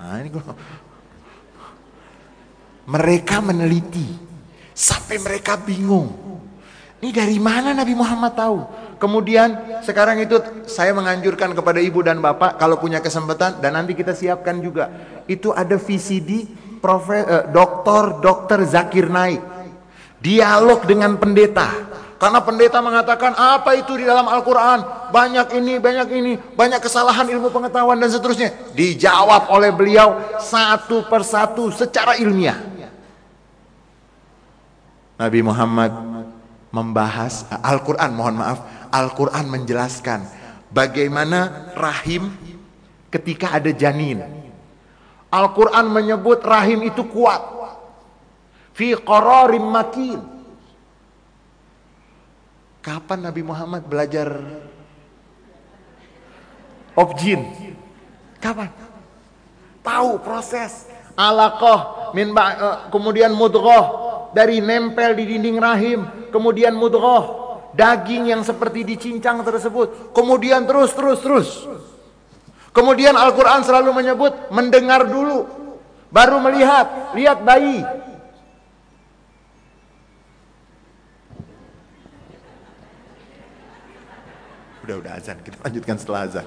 S2: Nah ini gua... Mereka meneliti sampai mereka bingung. Ini dari mana Nabi Muhammad tahu? Kemudian sekarang itu saya menganjurkan kepada ibu dan bapak kalau punya kesempatan dan nanti kita siapkan juga. Itu ada VCD Profe, eh, Dokter Dokter Zakir Naik. Dialog dengan pendeta. Karena pendeta mengatakan apa itu di dalam Al-Quran. Banyak ini, banyak ini, banyak kesalahan ilmu pengetahuan dan seterusnya. Dijawab oleh beliau satu persatu secara ilmiah. Nabi Muhammad membahas Al-Quran mohon maaf Al-Quran menjelaskan bagaimana rahim ketika ada janin. Al-Quran menyebut rahim itu kuat. Fi qararim makin. Kapan Nabi Muhammad belajar objin kapan? Tahu proses. Alaqah min eh, kemudian mudghah dari nempel di dinding rahim, kemudian mudghah, daging yang seperti dicincang tersebut, kemudian terus terus terus. Kemudian Al-Qur'an selalu menyebut mendengar dulu, baru melihat, lihat bayi. Udah udah azan, kita lanjutkan setelah azan.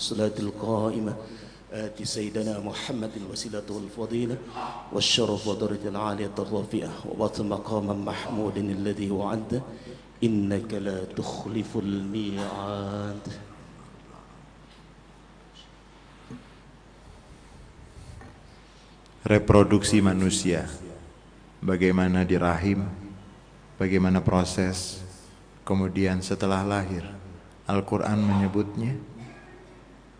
S3: التامة والصلاة القائمة آت سيدنا محمد الوسيلة والفضيلة والشرف ودرجة العالية الرافعة وباطن مقاما محمود الذي وعد إنك لا تخلف الميعاد
S2: reproduksi manusia bagaimana di rahim bagaimana proses kemudian setelah lahir Al-Quran menyebutnya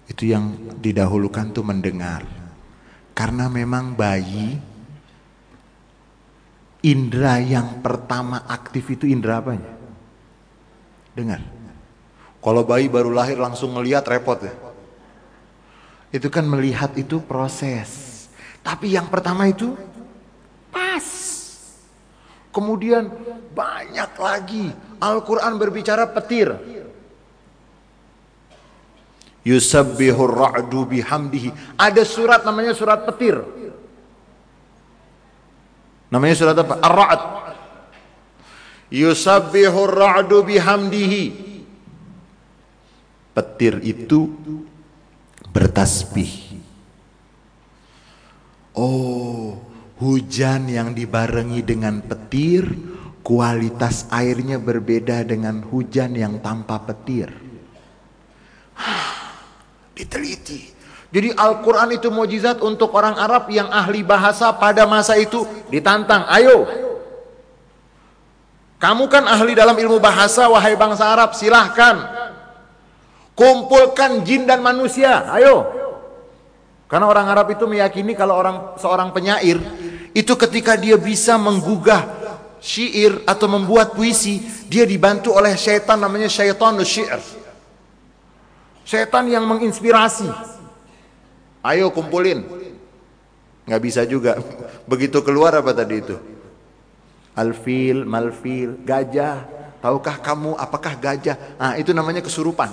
S2: itu yang didahulukan tuh mendengar. Karena memang bayi indera yang pertama aktif itu indera apanya? Dengar. Kalau bayi baru lahir langsung ngelihat repot ya? Itu kan melihat itu proses. Tapi yang pertama itu pas. Kemudian banyak lagi. Al-Quran berbicara petir Yusabbihur ra'du bihamdihi. Ada surat namanya surat petir. Namanya surat apa? Ar-Ra'd. Yusabbihur ra'du bihamdihi. Petir itu bertasbih. Oh, hujan yang dibarengi dengan petir, kualitas airnya berbeda dengan hujan yang tanpa petir. Diteliti. Jadi Al-Quran itu mujizat untuk orang Arab yang ahli bahasa pada masa itu ditantang. Ayo. Kamu kan ahli dalam ilmu bahasa wahai bangsa Arab silahkan. Kumpulkan jin dan manusia. Ayo. Karena orang Arab itu meyakini kalau orang seorang penyair itu ketika dia bisa menggugah syair atau membuat puisi, dia dibantu oleh syaitan namanya syaitan syair. Setan yang menginspirasi. Ayo kumpulin. Nggak bisa juga. Begitu keluar apa tadi itu? Alfil, malfil, gajah. Tahukah kamu apakah gajah? Nah itu namanya kesurupan.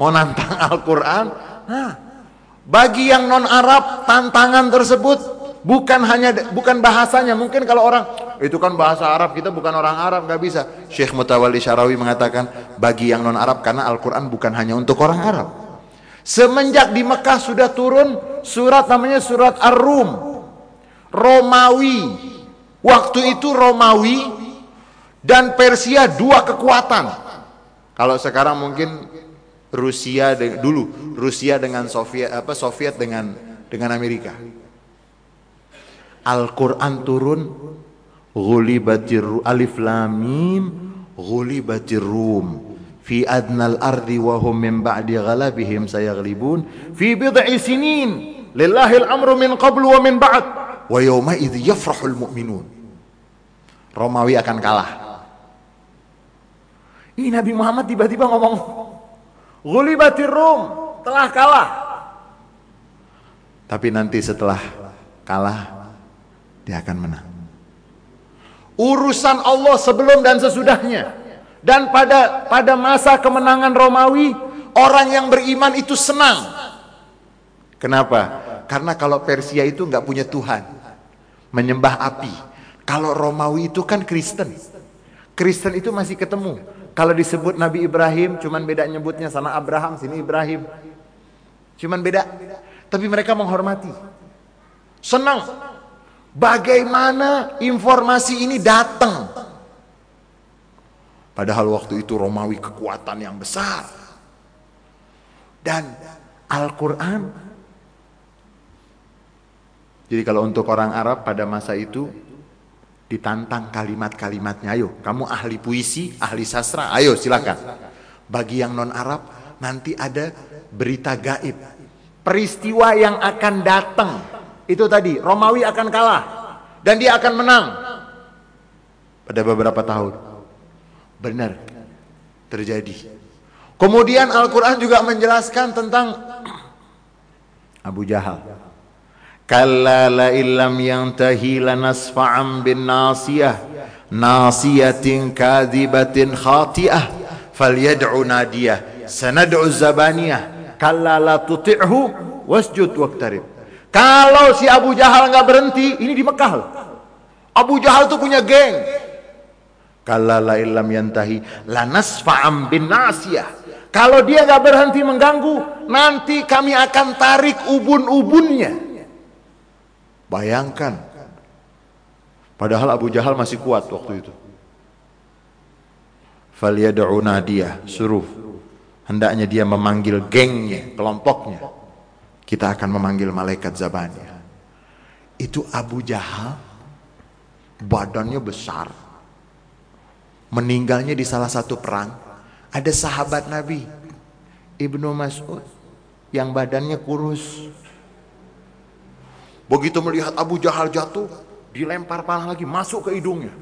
S2: Mau nantang Al-Quran? Nah, bagi yang non Arab tantangan tersebut bukan hanya bukan bahasanya. Mungkin kalau orang Itu kan bahasa Arab, kita bukan orang Arab, nggak bisa. Syekh Mutawalli Syarawi mengatakan, bagi yang non Arab karena Al-Quran bukan hanya untuk orang Arab. Semenjak di Mekah sudah turun surat namanya surat Ar-Rum. Romawi. Waktu itu Romawi dan Persia dua kekuatan. Kalau sekarang mungkin Rusia dulu Rusia dengan Soviet apa Soviet dengan dengan Amerika. Al-Qur'an turun ghulibatir alif lam mim ghulibatir rum. Fi adnal ardi wa hum min ba'di ghalabihim sayaghlibun fi bid'i sinin lillahi al-amru min qablu wa min ba'd. Wa yawma idh yafrahul mu'minun. Romawi akan kalah. Ini Nabi Muhammad tiba-tiba ngomong Ghulibatir Rum telah kalah. Tapi nanti setelah kalah dia akan menang. Urusan Allah sebelum dan sesudahnya. Dan pada pada masa kemenangan Romawi, orang yang beriman itu senang. Kenapa? Karena kalau Persia itu nggak punya Tuhan, menyembah api. Kalau Romawi itu kan Kristen. Kristen itu masih ketemu. Kalau disebut Nabi Ibrahim, cuman beda nyebutnya sana Abraham, sini Ibrahim. Cuman beda. Tapi mereka menghormati. Senang. Bagaimana informasi ini datang? Padahal waktu itu Romawi kekuatan yang besar. Dan Al-Quran. Jadi kalau untuk orang Arab pada masa itu ditantang kalimat-kalimatnya. Ayo, kamu ahli puisi, ahli sastra, ayo silakan. Bagi yang non Arab nanti ada berita gaib. Peristiwa yang akan datang. Itu tadi, Romawi akan kalah dan dia akan menang pada beberapa tahun. Benar terjadi. Kemudian Al-Qur'an juga menjelaskan tentang Abu Jahal. Kalla la illam yantahi lanasfa'an bin nasiyah nasiyatin kadhibatin khati'ah falyad'u nadiyah sanad'u zabaniyah kalla la tuti'hu wasjud waqtarib kalau si Abu Jahal nggak berhenti ini di Mekah Abu Jahal tuh punya geng kalla la illam yantahi lanasfa'an bin nasiyah kalau dia nggak berhenti mengganggu nanti kami akan tarik ubun-ubunnya Bayangkan. Padahal Abu Jahal masih kuat waktu itu. Faliyad'u nadiyah, suruh. Hendaknya dia memanggil gengnya, kelompoknya. Kita akan memanggil malaikat Zabaniyah. Itu Abu Jahal, badannya besar. Meninggalnya di salah satu perang. Ada sahabat Nabi, Ibnu Mas'ud, yang badannya kurus. Begitu melihat Abu Jahal jatuh, dilempar panah lagi, masuk ke hidungnya.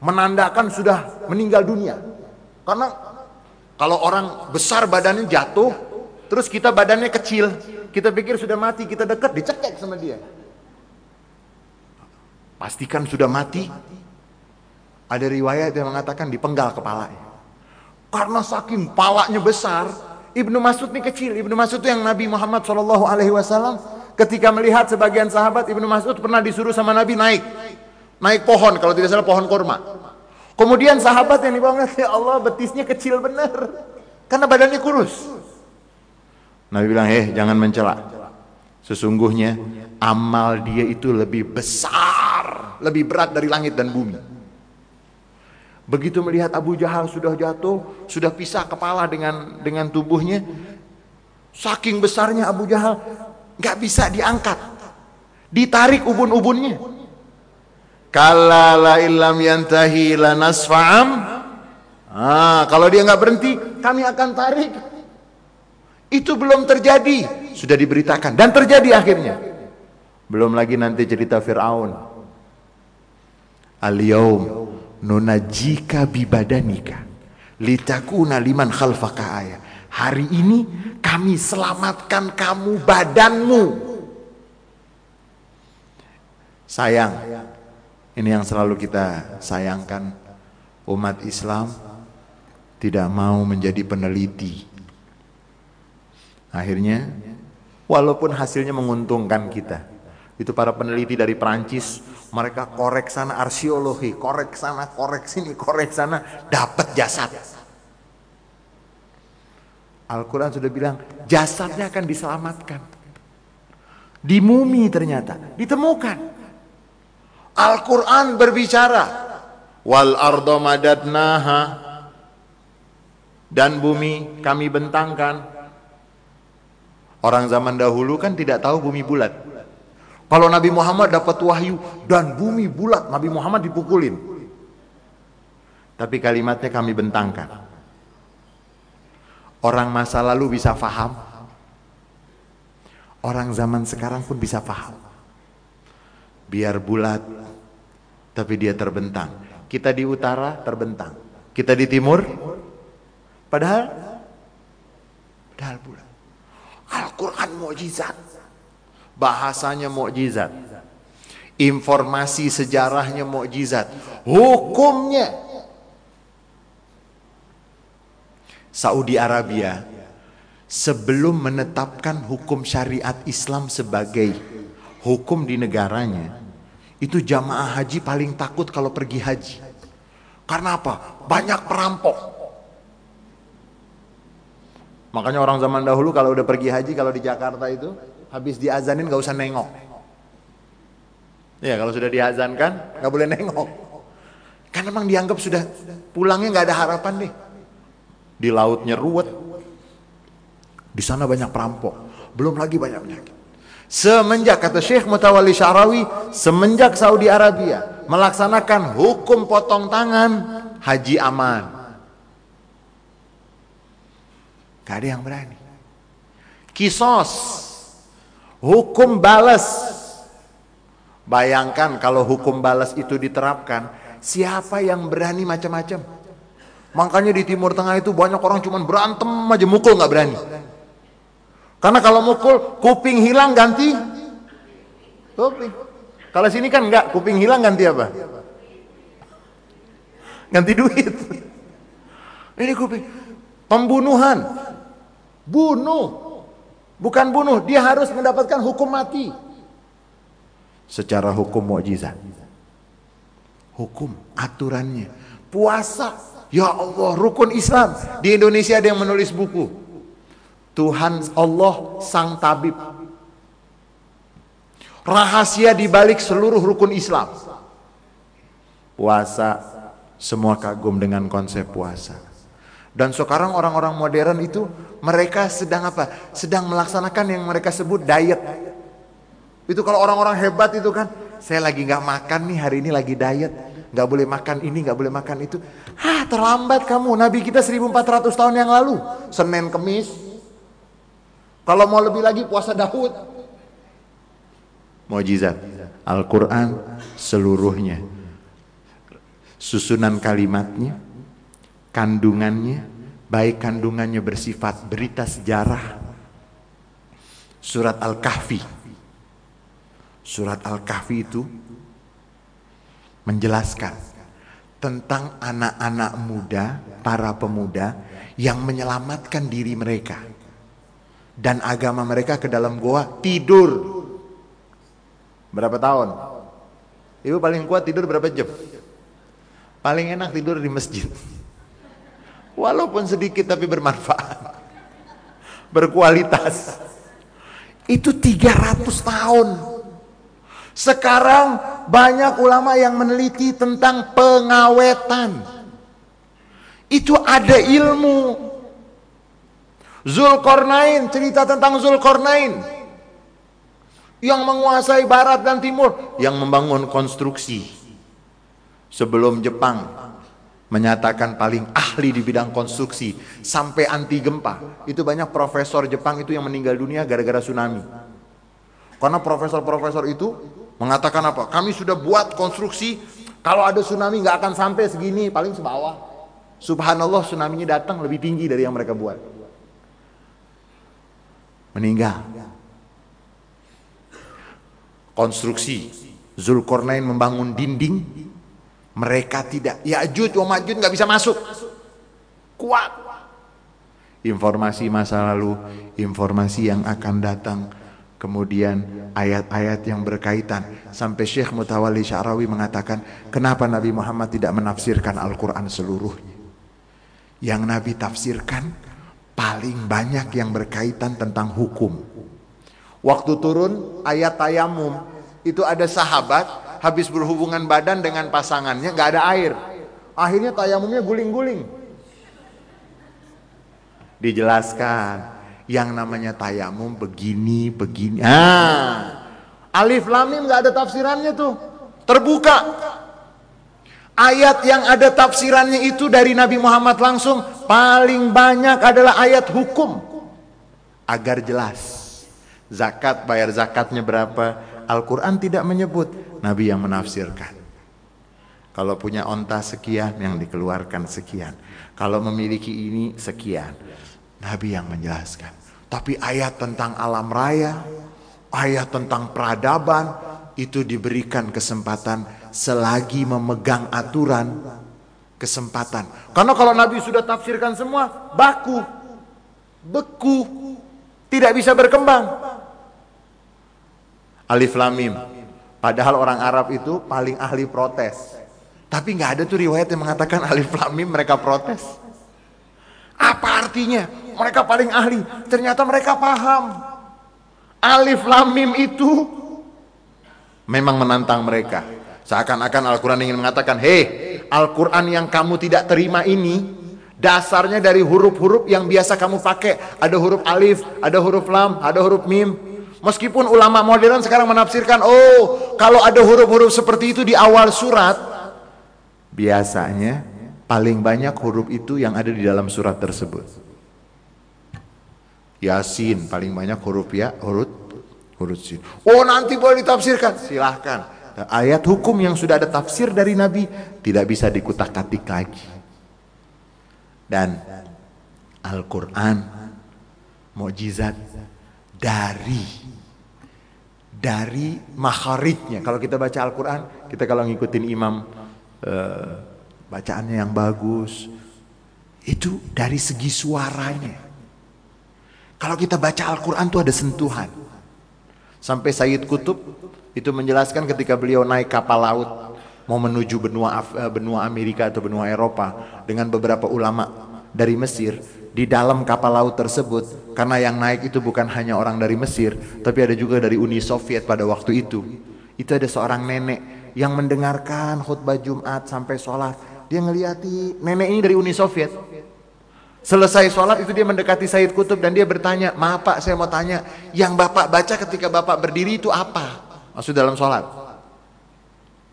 S2: Menandakan sudah meninggal dunia. Karena kalau orang besar badannya jatuh, terus kita badannya kecil, kita pikir sudah mati, kita dekat, dicekek sama dia. Pastikan sudah mati. Ada riwayat yang mengatakan dipenggal kepalanya. Karena saking palanya besar, Ibnu Mas'ud ini kecil. Ibnu Mas'ud itu yang Nabi Muhammad Shallallahu Alaihi Wasallam Ketika melihat sebagian sahabat Ibnu Mas'ud pernah disuruh sama Nabi naik. Naik pohon kalau tidak salah pohon kurma. Kemudian sahabat yang dibawa ya Allah betisnya kecil benar. Karena badannya kurus. Nabi bilang, "Eh, jangan mencela. Sesungguhnya amal dia itu lebih besar, lebih berat dari langit dan bumi." Begitu melihat Abu Jahal sudah jatuh, sudah pisah kepala dengan dengan tubuhnya, saking besarnya Abu Jahal, nggak bisa diangkat. Ditarik ubun-ubunnya. Kala la illam yantahi lanasfa'am. Ah, kalau dia nggak berhenti, kami akan tarik. Itu belum terjadi, sudah diberitakan dan terjadi akhirnya. Belum lagi nanti cerita Firaun. Al-yaum nunajika bibadanika litakuna liman khalfaka ayat. Hari ini kami selamatkan kamu badanmu. Sayang, ini yang selalu kita sayangkan. Umat Islam tidak mau menjadi peneliti. Akhirnya, walaupun hasilnya menguntungkan kita. Itu para peneliti dari Perancis Mereka korek sana arkeologi, korek sana, korek sini, korek sana, dapat jasad. Al-Quran sudah bilang jasadnya akan diselamatkan. Di mumi ternyata ditemukan. Al-Quran berbicara. Wal ardo madadnaha. Dan bumi kami bentangkan. Orang zaman dahulu kan tidak tahu bumi bulat. Kalau Nabi Muhammad dapat wahyu dan bumi bulat, Nabi Muhammad dipukulin. Tapi kalimatnya kami bentangkan. Orang masa lalu bisa faham. Orang zaman sekarang pun bisa faham. Biar bulat, tapi dia terbentang. Kita di utara terbentang. Kita di timur, padahal, padahal bulat. Al-Quran mukjizat bahasanya mukjizat. Informasi sejarahnya mukjizat. Hukumnya Saudi Arabia sebelum menetapkan hukum syariat Islam sebagai hukum di negaranya, itu jamaah haji paling takut kalau pergi haji. Karena apa? Banyak perampok. Makanya orang zaman dahulu kalau udah pergi haji kalau di Jakarta itu habis diazanin gak usah nengok. Ya kalau sudah diazankan gak boleh nengok. Kan emang dianggap sudah pulangnya gak ada harapan nih. Di lautnya ruwet. Di sana banyak perampok. Belum lagi banyak penyakit. Semenjak kata Syekh Mutawali Syarawi, semenjak Saudi Arabia melaksanakan hukum potong tangan, haji aman. Gak ada yang berani. Kisos Hukum balas. Bayangkan kalau hukum balas itu diterapkan, siapa yang berani macam-macam? Makanya di Timur Tengah itu banyak orang cuma berantem aja, mukul nggak berani. Karena kalau mukul, kuping hilang ganti kuping. Kalau sini kan nggak, kuping hilang ganti apa? Ganti duit. Ini kuping. Pembunuhan. Bunuh. Bukan bunuh, dia harus mendapatkan hukum mati. Secara hukum mukjizat. Hukum, aturannya. Puasa, ya Allah, rukun Islam. Di Indonesia ada yang menulis buku. Tuhan Allah sang tabib. Rahasia di balik seluruh rukun Islam. Puasa, semua kagum dengan konsep puasa. Dan sekarang orang-orang modern itu mereka sedang apa? Sedang melaksanakan yang mereka sebut diet. Itu kalau orang-orang hebat itu kan, saya lagi nggak makan nih hari ini lagi diet, nggak boleh makan ini, nggak boleh makan itu. Hah, terlambat kamu. Nabi kita 1400 tahun yang lalu, Senin Kemis. Kalau mau lebih lagi puasa Daud. Mujizat. Al-Quran seluruhnya. Susunan kalimatnya, kandungannya, baik kandungannya bersifat berita sejarah. Surat Al-Kahfi. Surat Al-Kahfi itu menjelaskan tentang anak-anak muda, para pemuda yang menyelamatkan diri mereka dan agama mereka ke dalam goa tidur. Berapa tahun? Ibu paling kuat tidur berapa jam? Paling enak tidur di masjid. Walaupun sedikit tapi bermanfaat. Berkualitas. Itu 300 tahun. Sekarang banyak ulama yang meneliti tentang pengawetan. Itu ada ilmu. Zulkarnain, cerita tentang Zulkarnain. Yang menguasai barat dan timur. Yang membangun konstruksi. Sebelum Jepang menyatakan paling ahli di bidang konstruksi sampai anti gempa. Itu banyak profesor Jepang itu yang meninggal dunia gara-gara tsunami. Karena profesor-profesor itu mengatakan apa? Kami sudah buat konstruksi kalau ada tsunami nggak akan sampai segini, paling sebawah. Subhanallah tsunami-nya datang lebih tinggi dari yang mereka buat. Meninggal. Konstruksi Zulkarnain membangun dinding mereka tidak. Ya'juj wa Ma'juj nggak bisa masuk. Kuat. Informasi masa lalu, informasi yang akan datang kemudian ayat-ayat yang berkaitan sampai Syekh Mutawalli Syarawi mengatakan kenapa Nabi Muhammad tidak menafsirkan Al-Quran seluruhnya yang Nabi tafsirkan paling banyak yang berkaitan tentang hukum waktu turun ayat tayamum itu ada sahabat habis berhubungan badan dengan pasangannya nggak ada air. Akhirnya tayamumnya guling-guling. Dijelaskan yang namanya tayamum begini begini. Ah alif lamim nggak ada tafsirannya tuh. Terbuka. Ayat yang ada tafsirannya itu dari Nabi Muhammad langsung paling banyak adalah ayat hukum. Agar jelas. Zakat bayar zakatnya berapa? Al-Quran tidak menyebut Nabi yang menafsirkan kalau punya onta sekian yang dikeluarkan sekian kalau memiliki ini sekian Nabi yang menjelaskan tapi ayat tentang alam raya, ayat tentang peradaban itu diberikan kesempatan selagi memegang aturan kesempatan. Karena kalau Nabi sudah tafsirkan semua, baku, beku, tidak bisa berkembang. Alif Lamim. Padahal orang Arab itu paling ahli protes. Tapi nggak ada tuh riwayat yang mengatakan Alif Lamim mereka protes. Apa artinya? Mereka paling ahli. Ternyata mereka paham. Alif lamim itu memang menantang mereka. Seakan-akan Al-Quran ingin mengatakan, Hei, Al-Quran yang kamu tidak terima ini, dasarnya dari huruf-huruf yang biasa kamu pakai. Ada huruf alif, ada huruf lam, ada huruf mim. Meskipun ulama modern sekarang menafsirkan, oh kalau ada huruf-huruf seperti itu di awal surat, biasanya paling banyak huruf itu yang ada di dalam surat tersebut. Yasin paling banyak huruf ya, huruf huruf sin. Oh nanti boleh ditafsirkan, silahkan. Ayat hukum yang sudah ada tafsir dari Nabi tidak bisa dikutak-katik lagi. Dan Al-Quran mukjizat dari dari makharijnya. Kalau kita baca Al-Quran, kita kalau ngikutin imam uh, bacaannya yang bagus. Itu dari segi suaranya. Kalau kita baca Al-Quran itu ada sentuhan. Sampai Sayyid Kutub itu menjelaskan ketika beliau naik kapal laut mau menuju benua eh, benua Amerika atau benua Eropa dengan beberapa ulama dari Mesir di dalam kapal laut tersebut karena yang naik itu bukan hanya orang dari Mesir tapi ada juga dari Uni Soviet pada waktu itu itu ada seorang nenek yang mendengarkan khutbah Jumat sampai sholat dia ngeliati nenek ini dari Uni Soviet. Selesai sholat itu dia mendekati Said Kutub dan dia bertanya, maaf pak saya mau tanya, yang bapak baca ketika bapak berdiri itu apa? Maksud dalam sholat.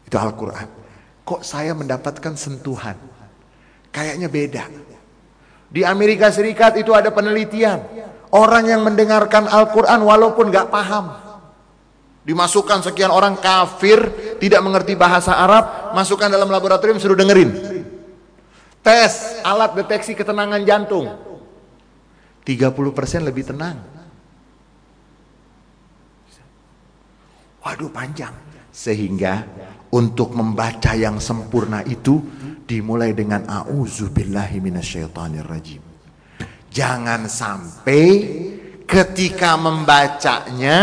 S2: Itu Al-Quran. Kok saya mendapatkan sentuhan? Kayaknya beda. Di Amerika Serikat itu ada penelitian. Orang yang mendengarkan Al-Quran walaupun gak paham Dimasukkan sekian orang kafir, tidak mengerti bahasa Arab, masukkan dalam laboratorium suruh dengerin. Tes alat deteksi ketenangan jantung. 30% lebih tenang. Waduh panjang. Sehingga untuk membaca yang sempurna itu dimulai dengan auzubillahi minasyaitonirrajim. Jangan sampai ketika membacanya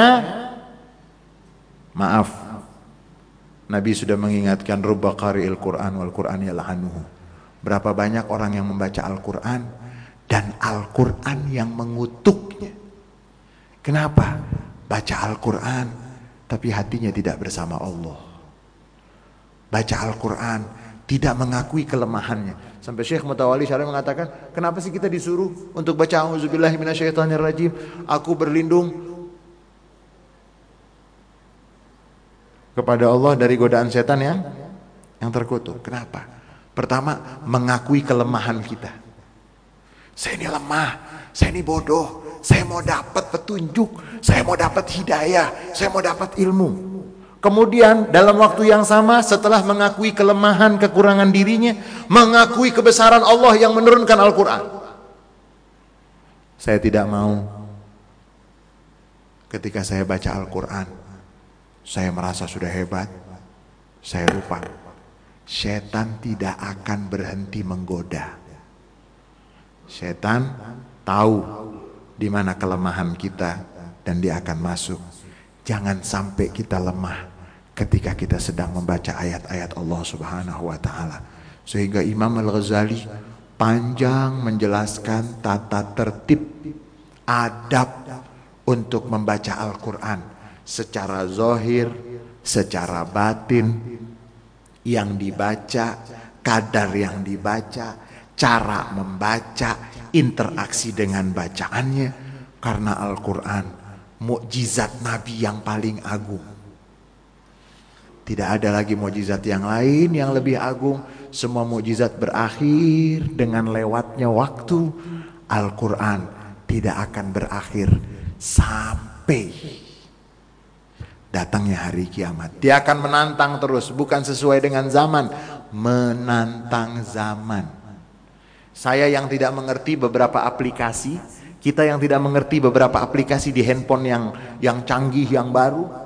S2: Maaf. Nabi sudah mengingatkan rubba qari'il Qur'an wal Qur'an yal'anuhu. Berapa banyak orang yang membaca Al-Qur'an dan Al-Qur'an yang mengutuknya. Kenapa? Baca Al-Qur'an tapi hatinya tidak bersama Allah. Baca Al-Qur'an tidak mengakui kelemahannya. Sampai Syekh Mutawali Syarif mengatakan, kenapa sih kita disuruh untuk baca auzubillahi? Aku berlindung kepada Allah dari godaan setan yang yang terkutuk. Kenapa? Pertama, mengakui kelemahan kita. Saya ini lemah, saya ini bodoh, saya mau dapat petunjuk, saya mau dapat hidayah, saya mau dapat ilmu. Kemudian dalam waktu yang sama setelah mengakui kelemahan kekurangan dirinya, mengakui kebesaran Allah yang menurunkan Al-Quran. Saya tidak mau ketika saya baca Al-Quran, saya merasa sudah hebat, saya lupa. Setan tidak akan berhenti menggoda. Setan tahu di mana kelemahan kita dan dia akan masuk Jangan sampai kita lemah ketika kita sedang membaca ayat-ayat Allah Subhanahu wa taala. Sehingga Imam Al-Ghazali panjang menjelaskan tata tertib adab untuk membaca Al-Qur'an secara zohir, secara batin yang dibaca, kadar yang dibaca, cara membaca, interaksi dengan bacaannya karena Al-Qur'an mukjizat nabi yang paling agung. Tidak ada lagi mukjizat yang lain yang lebih agung. Semua mukjizat berakhir dengan lewatnya waktu. Al-Quran tidak akan berakhir sampai datangnya hari kiamat. Dia akan menantang terus, bukan sesuai dengan zaman, menantang zaman. Saya yang tidak mengerti beberapa aplikasi, kita yang tidak mengerti beberapa aplikasi di handphone yang yang canggih, yang baru,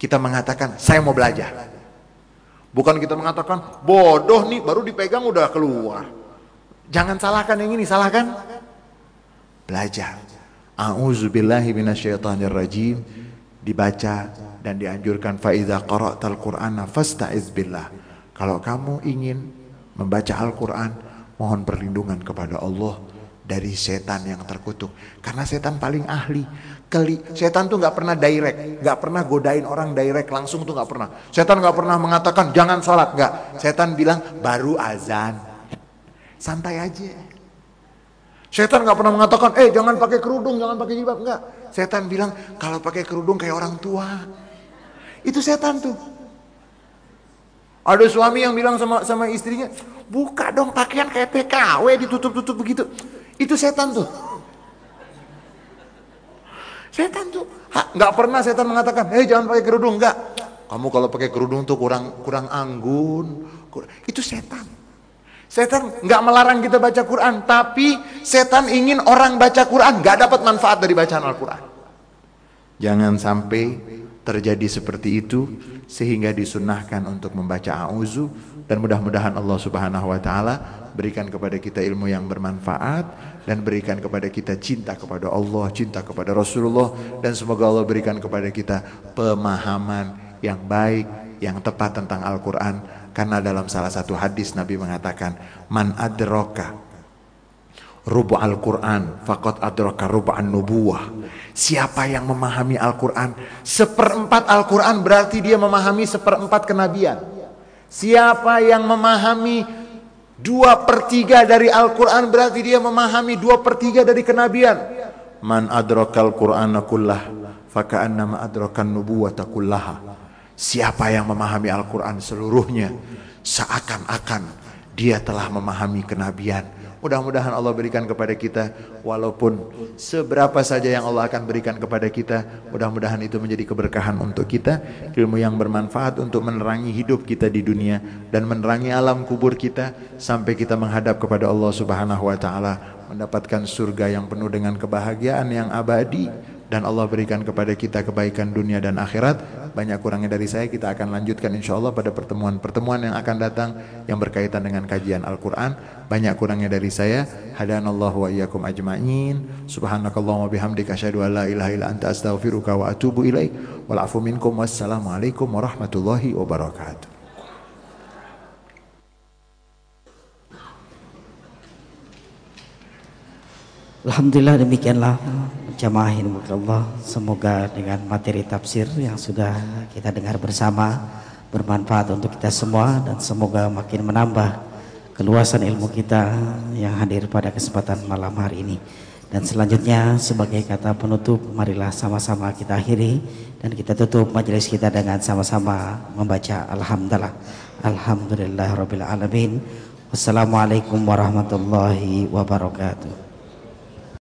S2: kita mengatakan, saya mau belajar. Bukan kita mengatakan, bodoh nih, baru dipegang udah keluar. Jangan salahkan yang ini, salahkan belajar. A'udzubillahi minasyaitonirrajim dibaca dan dianjurkan faiza qara'tal qur'ana fasta'iz billah. Kalau kamu ingin membaca Al-Qur'an, mohon perlindungan kepada Allah dari setan yang terkutuk. Karena setan paling ahli. Keli, setan tuh nggak pernah direct, nggak pernah godain orang direct langsung tuh nggak pernah. Setan nggak pernah mengatakan jangan sholat, nggak. Setan bilang baru azan, santai aja. Setan nggak pernah mengatakan, eh jangan pakai kerudung, jangan pakai jilbab, nggak. Setan bilang kalau pakai kerudung kayak orang tua. Itu setan tuh. Ada suami yang bilang sama sama istrinya, buka dong pakaian kayak TKW ditutup-tutup begitu. Itu setan tuh. Setan tuh nggak pernah setan mengatakan, hei jangan pakai kerudung, nggak. Kamu kalau pakai kerudung tuh kurang kurang anggun. Itu setan. Setan nggak melarang kita baca Quran, tapi setan ingin orang baca Quran nggak dapat manfaat dari bacaan Al-Quran. Jangan sampai terjadi seperti itu sehingga disunahkan untuk membaca auzu dan mudah-mudahan Allah Subhanahu wa taala berikan kepada kita ilmu yang bermanfaat dan berikan kepada kita cinta kepada Allah, cinta kepada Rasulullah. Dan semoga Allah berikan kepada kita pemahaman yang baik, yang tepat tentang Al-Qur'an. Karena dalam salah satu hadis Nabi mengatakan man adraka rubu Al-Qur'an faqad adraka an nubuwah. Siapa yang memahami Al-Qur'an seperempat Al-Qur'an berarti dia memahami seperempat kenabian. Siapa yang memahami Dua per tiga dari Al-Quran berarti dia memahami dua per tiga dari kenabian. Man adrakal Qur'ana kullah faka'annama adrakan nubuwata kullaha. Siapa yang memahami Al-Quran seluruhnya seakan-akan dia telah memahami kenabian Mudah-mudahan Allah berikan kepada kita walaupun seberapa saja yang Allah akan berikan kepada kita, mudah-mudahan itu menjadi keberkahan untuk kita, ilmu yang bermanfaat untuk menerangi hidup kita di dunia dan menerangi alam kubur kita sampai kita menghadap kepada Allah Subhanahu wa taala mendapatkan surga yang penuh dengan kebahagiaan yang abadi dan Allah berikan kepada kita kebaikan dunia dan akhirat. Banyak kurangnya dari saya kita akan lanjutkan insya Allah pada pertemuan-pertemuan yang akan datang yang berkaitan dengan kajian Al-Quran. Banyak kurangnya dari saya. Hadanallahu wa iyyakum ajma'in. Subhanakallahumma bihamdika asyhadu an la ilaha illa anta astaghfiruka wa atubu ilaik. Wal afu minkum wassalamualaikum warahmatullahi wabarakatuh.
S1: Alhamdulillah demikianlah jamaah Allah. Semoga dengan materi tafsir yang sudah kita dengar bersama bermanfaat untuk kita semua dan semoga makin menambah keluasan ilmu kita yang hadir pada kesempatan malam hari ini. Dan selanjutnya sebagai kata penutup marilah sama-sama kita akhiri dan kita tutup majelis kita dengan sama-sama membaca alhamdulillah. Alhamdulillah rabbil alamin. Wassalamualaikum warahmatullahi wabarakatuh.